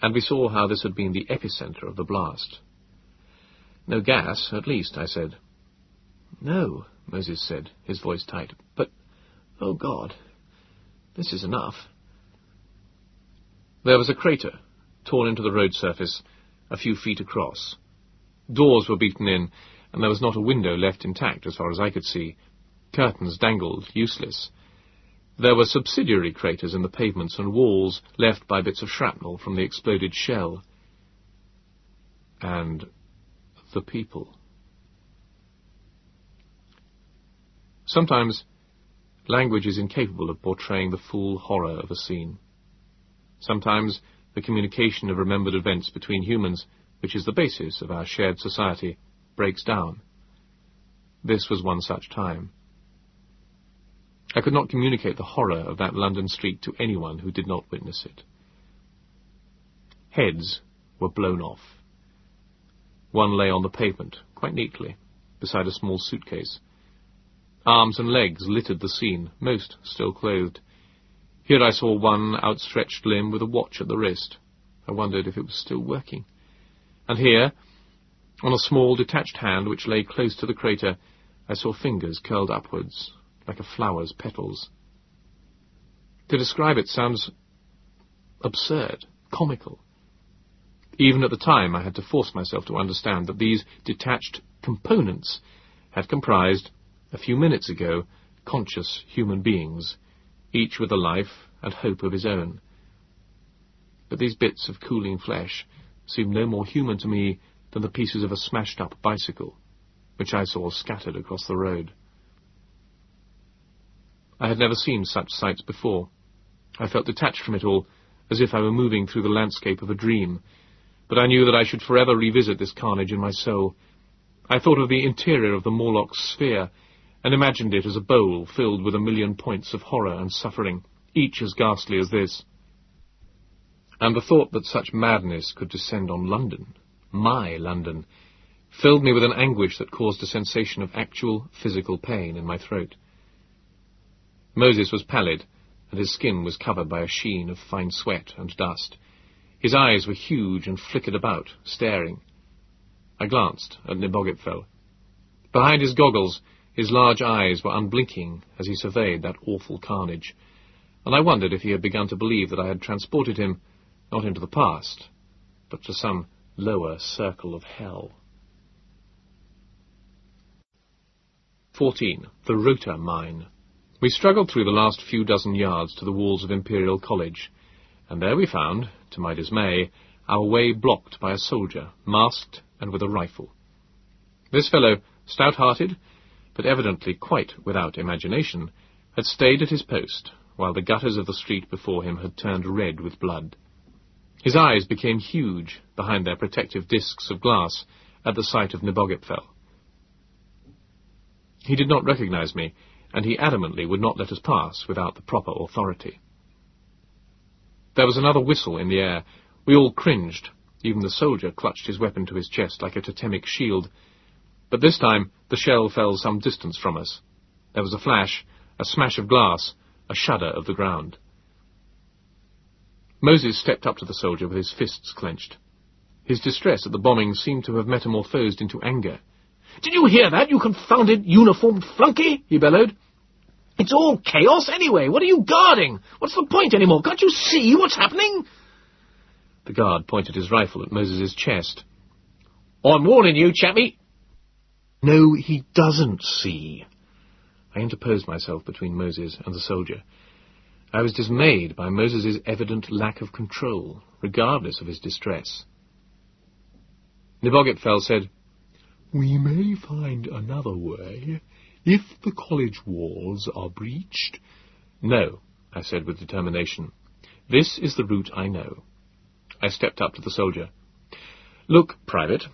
and we saw how this had been the epicentre of the blast. No gas, at least, I said. No, Moses said, his voice tight. But, oh God, this is enough. There was a crater, torn into the road surface, a few feet across. Doors were beaten in, and there was not a window left intact as far as I could see. Curtains dangled, useless. There were subsidiary craters in the pavements and walls left by bits of shrapnel from the exploded shell. And the people. Sometimes language is incapable of portraying the full horror of a scene. Sometimes the communication of remembered events between humans, which is the basis of our shared society, breaks down. This was one such time. I could not communicate the horror of that London street to anyone who did not witness it. Heads were blown off. One lay on the pavement, quite neatly, beside a small suitcase. Arms and legs littered the scene, most still clothed. Here I saw one outstretched limb with a watch at the wrist. I wondered if it was still working. And here, on a small detached hand which lay close to the crater, I saw fingers curled upwards, like a flower's petals. To describe it sounds absurd, comical. Even at the time, I had to force myself to understand that these detached components had comprised, a few minutes ago, conscious human beings, each with a life and hope of his own. But these bits of cooling flesh seemed no more human to me than the pieces of a smashed-up bicycle, which I saw scattered across the road. I had never seen such sights before. I felt detached from it all, as if I were moving through the landscape of a dream, but I knew that I should forever revisit this carnage in my soul. I thought of the interior of the Morlock's sphere, and imagined it as a bowl filled with a million points of horror and suffering, each as ghastly as this. And the thought that such madness could descend on London, my London, filled me with an anguish that caused a sensation of actual physical pain in my throat. Moses was pallid, and his skin was covered by a sheen of fine sweat and dust. His eyes were huge and flickered about, staring. I glanced at Nebogipfel. Behind his goggles, his large eyes were unblinking as he surveyed that awful carnage, and I wondered if he had begun to believe that I had transported him not into the past, but to some lower circle of hell. 14. The Rota Mine. We struggled through the last few dozen yards to the walls of Imperial College, and there we found, to my dismay, our way blocked by a soldier, masked and with a rifle. This fellow, stout-hearted, but evidently quite without imagination, had stayed at his post, while the gutters of the street before him had turned red with blood. His eyes became huge behind their protective discs of glass at the sight of Nebogipfel. He did not recognize me, and he adamantly would not let us pass without the proper authority. There was another whistle in the air. We all cringed. Even the soldier clutched his weapon to his chest like a totemic shield, but this time the shell fell some distance from us. There was a flash, a smash of glass, a shudder of the ground. Moses stepped up to the soldier with his fists clenched. His distress at the bombing seemed to have metamorphosed into anger. Did you hear that, you confounded uniformed flunky? he bellowed. It's all chaos anyway. What are you guarding? What's the point anymore? Can't you see what's happening? The guard pointed his rifle at Moses's chest. I'm warning you, chappie. No, he doesn't see. I interposed myself between Moses and the soldier. I was dismayed by Moses's evident lack of control, regardless of his distress. Nebogipfel said, We may find another way if the college walls are breached. No, I said with determination. This is the route I know. I stepped up to the soldier. Look, Private,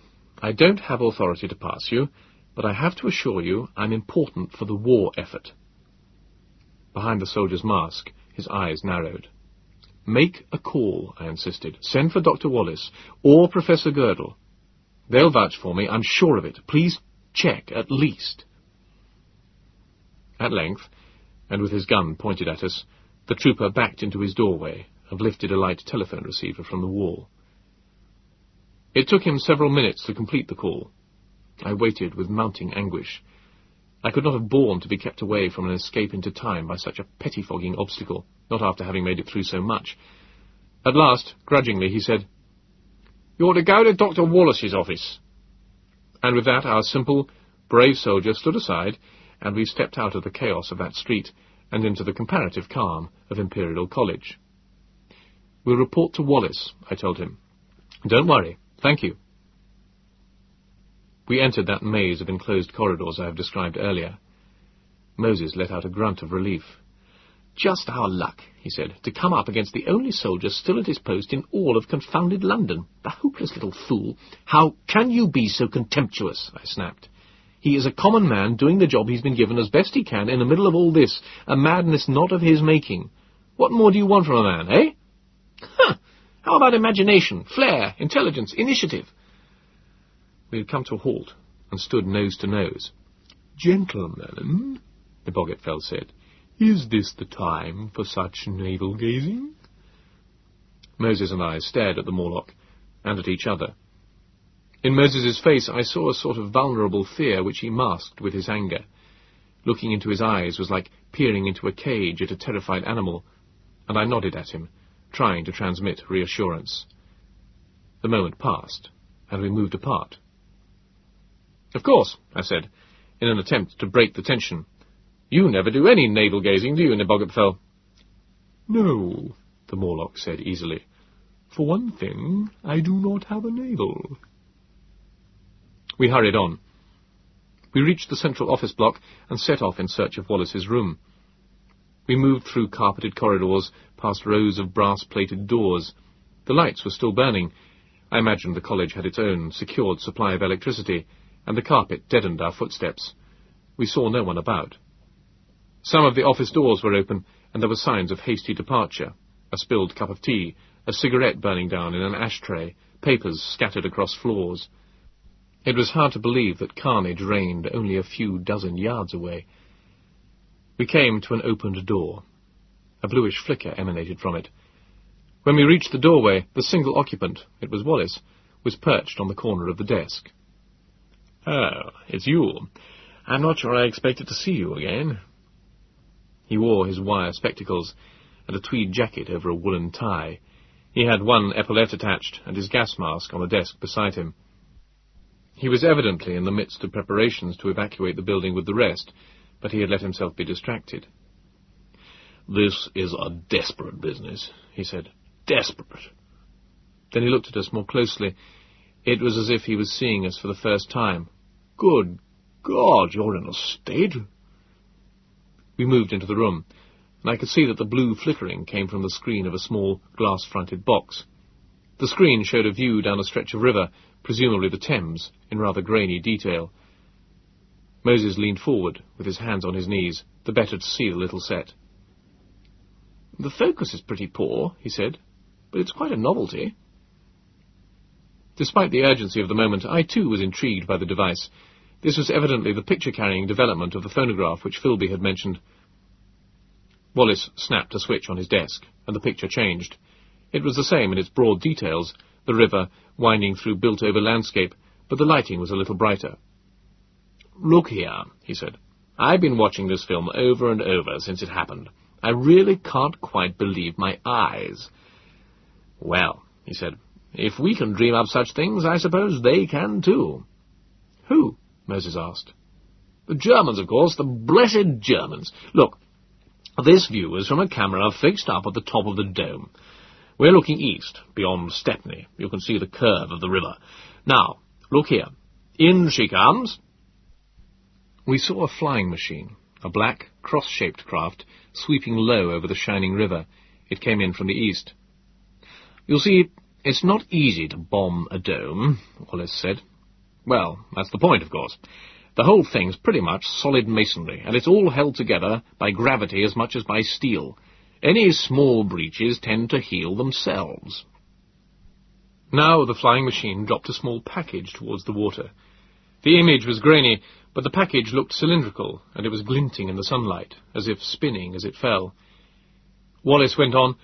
I don't have authority to pass you, but I have to assure you I'm important for the war effort. Behind the soldier's mask, his eyes narrowed. Make a call, I insisted. Send for Dr. Wallis or Professor Gödel. They'll vouch for me, I'm sure of it. Please check, at least. At length, and with his gun pointed at us, the trooper backed into his doorway and lifted a light telephone receiver from the wall. It took him several minutes to complete the call. I waited with mounting anguish. I could not have borne to be kept away from an escape into time by such a pettifogging obstacle, not after having made it through so much. At last, grudgingly, he said, You're to go to Dr. Wallis's office. And with that, our simple, brave soldier stood aside, and we stepped out of the chaos of that street and into the comparative calm of Imperial College. We'll report to Wallis, I told him. Don't worry. Thank you. We entered that maze of enclosed corridors I have described earlier. Moses let out a grunt of relief. Just our luck, he said, to come up against the only soldier still at his post in all of confounded London. The hopeless little fool. How can you be so contemptuous? I snapped. He is a common man doing the job he's been given as best he can in the middle of all this, a madness not of his making. What more do you want from a man, eh? Huh! How about imagination, flair, intelligence, initiative? We had come to a halt and stood nose to nose. Gentlemen, Nebogipfel said, is this the time for such navel-gazing? Moses and I stared at the Morlock and at each other. In Moses's face I saw a sort of vulnerable fear which he masked with his anger. Looking into his eyes was like peering into a cage at a terrified animal, and I nodded at him, trying to transmit reassurance. The moment passed, and we moved apart. Of course, I said, in an attempt to break the tension. You never do any navel-gazing, do you, Nebogipfel? No, the Morlock said easily. For one thing, I do not have a navel. We hurried on. We reached the central office block and set off in search of Wallis's room. We moved through carpeted corridors, past rows of brass-plated doors. The lights were still burning. I imagined the college had its own secured supply of electricity, and the carpet deadened our footsteps. We saw no one about. Some of the office doors were open, and there were signs of hasty departure, a spilled cup of tea, a cigarette burning down in an ashtray, papers scattered across floors. It was hard to believe that carnage reigned only a few dozen yards away. We came to an opened door. A bluish flicker emanated from it. When we reached the doorway, the single occupant, it was Wallis, was perched on the corner of the desk. Oh, it's you. I'm not sure I expected to see you again. He wore his wire spectacles and a tweed jacket over a woolen tie. He had one epaulette attached and his gas mask on a desk beside him. He was evidently in the midst of preparations to evacuate the building with the rest, but he had let himself be distracted. This is a desperate business, he said. Desperate. Then he looked at us more closely it was as if he was seeing us for the first time. Good God, you're in a state. We moved into the room, and I could see that the blue flickering came from the screen of a small glass-fronted box. The screen showed a view down a stretch of river, presumably the Thames, in rather grainy detail. Moses leaned forward, with his hands on his knees, the better to see the little set. The focus is pretty poor, he said, but it's quite a novelty. Despite the urgency of the moment, I too was intrigued by the device. This was evidently the picture-carrying development of the phonograph which Filby had mentioned. Wallis snapped a switch on his desk, and the picture changed. It was the same in its broad details, the river winding through built-over landscape, but the lighting was a little brighter. Look here, he said. I've been watching this film over and over since it happened. I really can't quite believe my eyes. Well, he said, if we can dream up such things, I suppose they can too. Who? Moses asked. The Germans, of course, the blessed Germans. Look, this view is from a camera fixed up at the top of the dome. We're looking east, beyond Stepney. You can see the curve of the river. Now, look here. In she comes. We saw a flying machine, a black, cross-shaped craft, sweeping low over the shining river. It came in from the east. You'll see, it's not easy to bomb a dome, Wallis said. Well, that's the point, of course. The whole thing's pretty much solid masonry, and it's all held together by gravity as much as by steel. Any small breaches tend to heal themselves. Now the flying machine dropped a small package towards the water. The image was grainy, but the package looked cylindrical, and it was glinting in the sunlight, as if spinning as it fell. Wallis went on,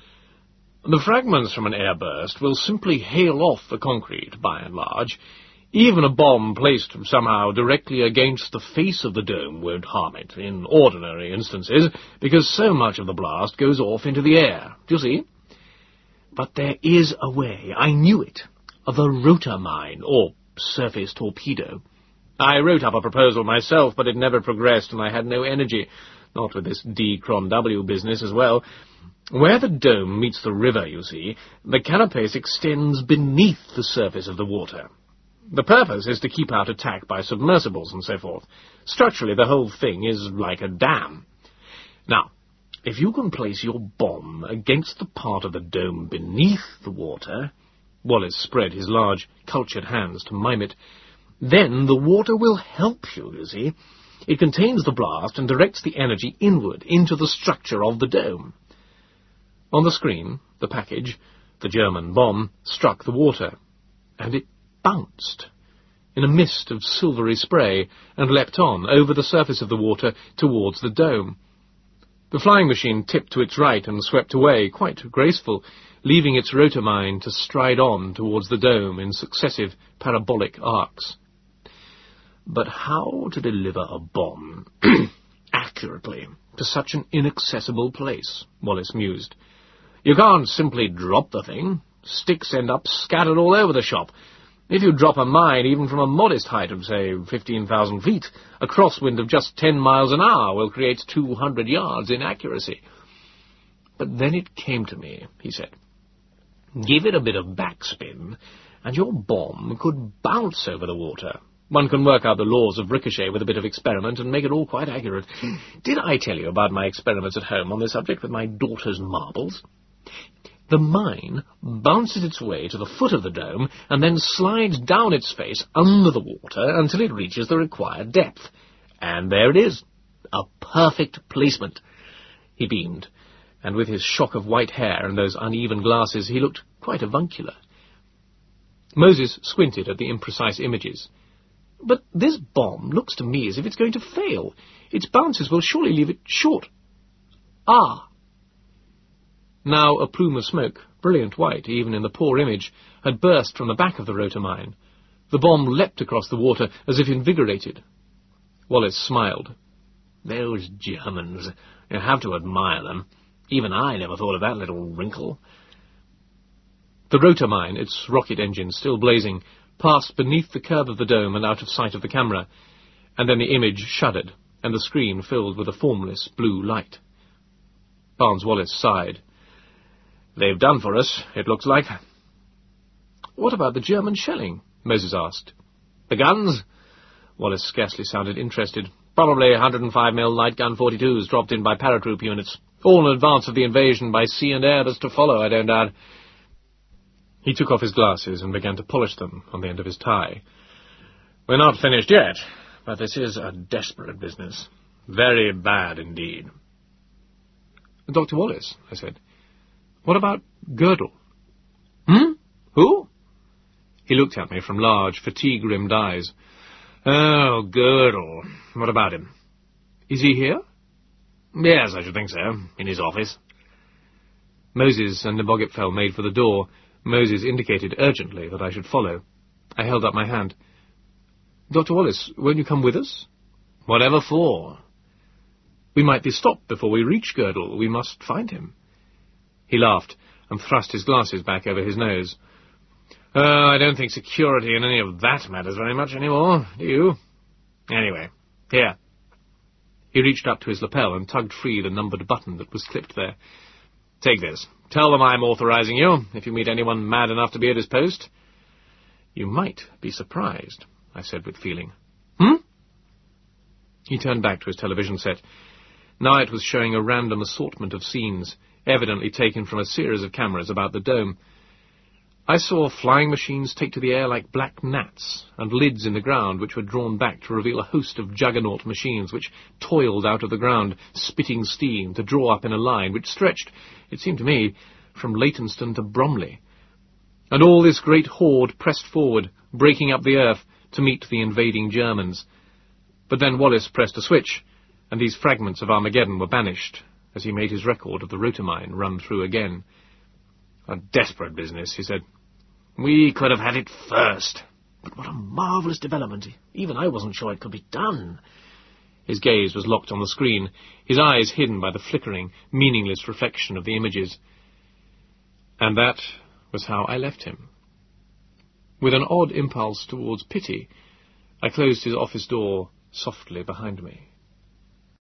The fragments from an airburst will simply hail off the concrete, by and large. Even a bomb placed somehow directly against the face of the dome won't harm it, in ordinary instances, because so much of the blast goes off into the air. Do you see? But there is a way, I knew it, of a rotor mine, or surface torpedo. I wrote up a proposal myself, but it never progressed, and I had no energy, not with this D. Cron W business as well. Where the dome meets the river, you see, the carapace extends beneath the surface of the water. The purpose is to keep out attack by submersibles and so forth. Structurally, the whole thing is like a dam. Now, if you can place your bomb against the part of the dome beneath the water, Wallis spread his large, cultured hands to mime it, then the water will help you, you see. It contains the blast and directs the energy inward into the structure of the dome. On the screen, the package, the German bomb, struck the water, and it bounced in a mist of silvery spray and leapt on over the surface of the water towards the dome. The flying machine tipped to its right and swept away, quite graceful, leaving its rotor mine to stride on towards the dome in successive parabolic arcs. But how to deliver a bomb accurately to such an inaccessible place? Wallis mused. You can't simply drop the thing. Sticks end up scattered all over the shop. If you drop a mine even from a modest height of, say, 15,000 feet, a crosswind of just 10 miles an hour will create 200 yards in accuracy. But then it came to me, he said. Give it a bit of backspin, and your bomb could bounce over the water. One can work out the laws of ricochet with a bit of experiment and make it all quite accurate. Did I tell you about my experiments at home on this subject with my daughter's marbles? The mine bounces its way to the foot of the dome and then slides down its face under the water until it reaches the required depth. And there it is. A perfect placement. He beamed, and with his shock of white hair and those uneven glasses, he looked quite avuncular. Moses squinted at the imprecise images. But this bomb looks to me as if it's going to fail. Its bounces will surely leave it short. Ah! Now a plume of smoke, brilliant white even in the poor image, had burst from the back of the rotor mine. The bomb leapt across the water as if invigorated. Wallis smiled. Those Germans. You have to admire them. Even I never thought of that little wrinkle. The rotor mine, its rocket engine still blazing, passed beneath the curve of the dome and out of sight of the camera, and then the image shuddered, and the screen filled with a formless blue light. Barnes Wallis sighed. They've done for us, it looks like. What about the German shelling? Moses asked. The guns? Wallis scarcely sounded interested. Probably 105mm light gun 42s dropped in by paratroop units. All in advance of the invasion by sea and air that's to follow, I don't doubt. He took off his glasses and began to polish them on the end of his tie. We're not finished yet, but this is a desperate business. Very bad indeed. Dr. Wallis, I said, what about Gödel? Hmm? Who? He looked at me from large, fatigue-rimmed eyes. Oh, Gödel. What about him? Is he here? Yes, I should think so. In his office. Moses and Nebogipfel made for the door, Moses indicated urgently that I should follow. I held up my hand. Dr. Wallis, won't you come with us? Whatever for? We might be stopped before we reach Gödel. We must find him. He laughed and thrust his glasses back over his nose. Oh, I don't think security and any of that matters very much anymore, do you? Anyway, here. He reached up to his lapel and tugged free the numbered button that was clipped there. Take this. Tell them I'm authorizing you, if you meet anyone mad enough to be at his post. You might be surprised, I said with feeling. Hmm? He turned back to his television set. Now it was showing a random assortment of scenes, evidently taken from a series of cameras about the dome. I saw flying machines take to the air like black gnats, and lids in the ground which were drawn back to reveal a host of juggernaut machines which toiled out of the ground, spitting steam, to draw up in a line which stretched, it seemed to me, from Leytonstone to Bromley. And all this great horde pressed forward, breaking up the earth, to meet the invading Germans. But then Wallis pressed a switch, and these fragments of Armageddon were banished, as he made his record of the rotor mine run through again. A desperate business, he said. We could have had it first. But what a marvellous development. Even I wasn't sure it could be done. His gaze was locked on the screen, his eyes hidden by the flickering, meaningless reflection of the images. And that was how I left him. With an odd impulse towards pity, I closed his office door softly behind me.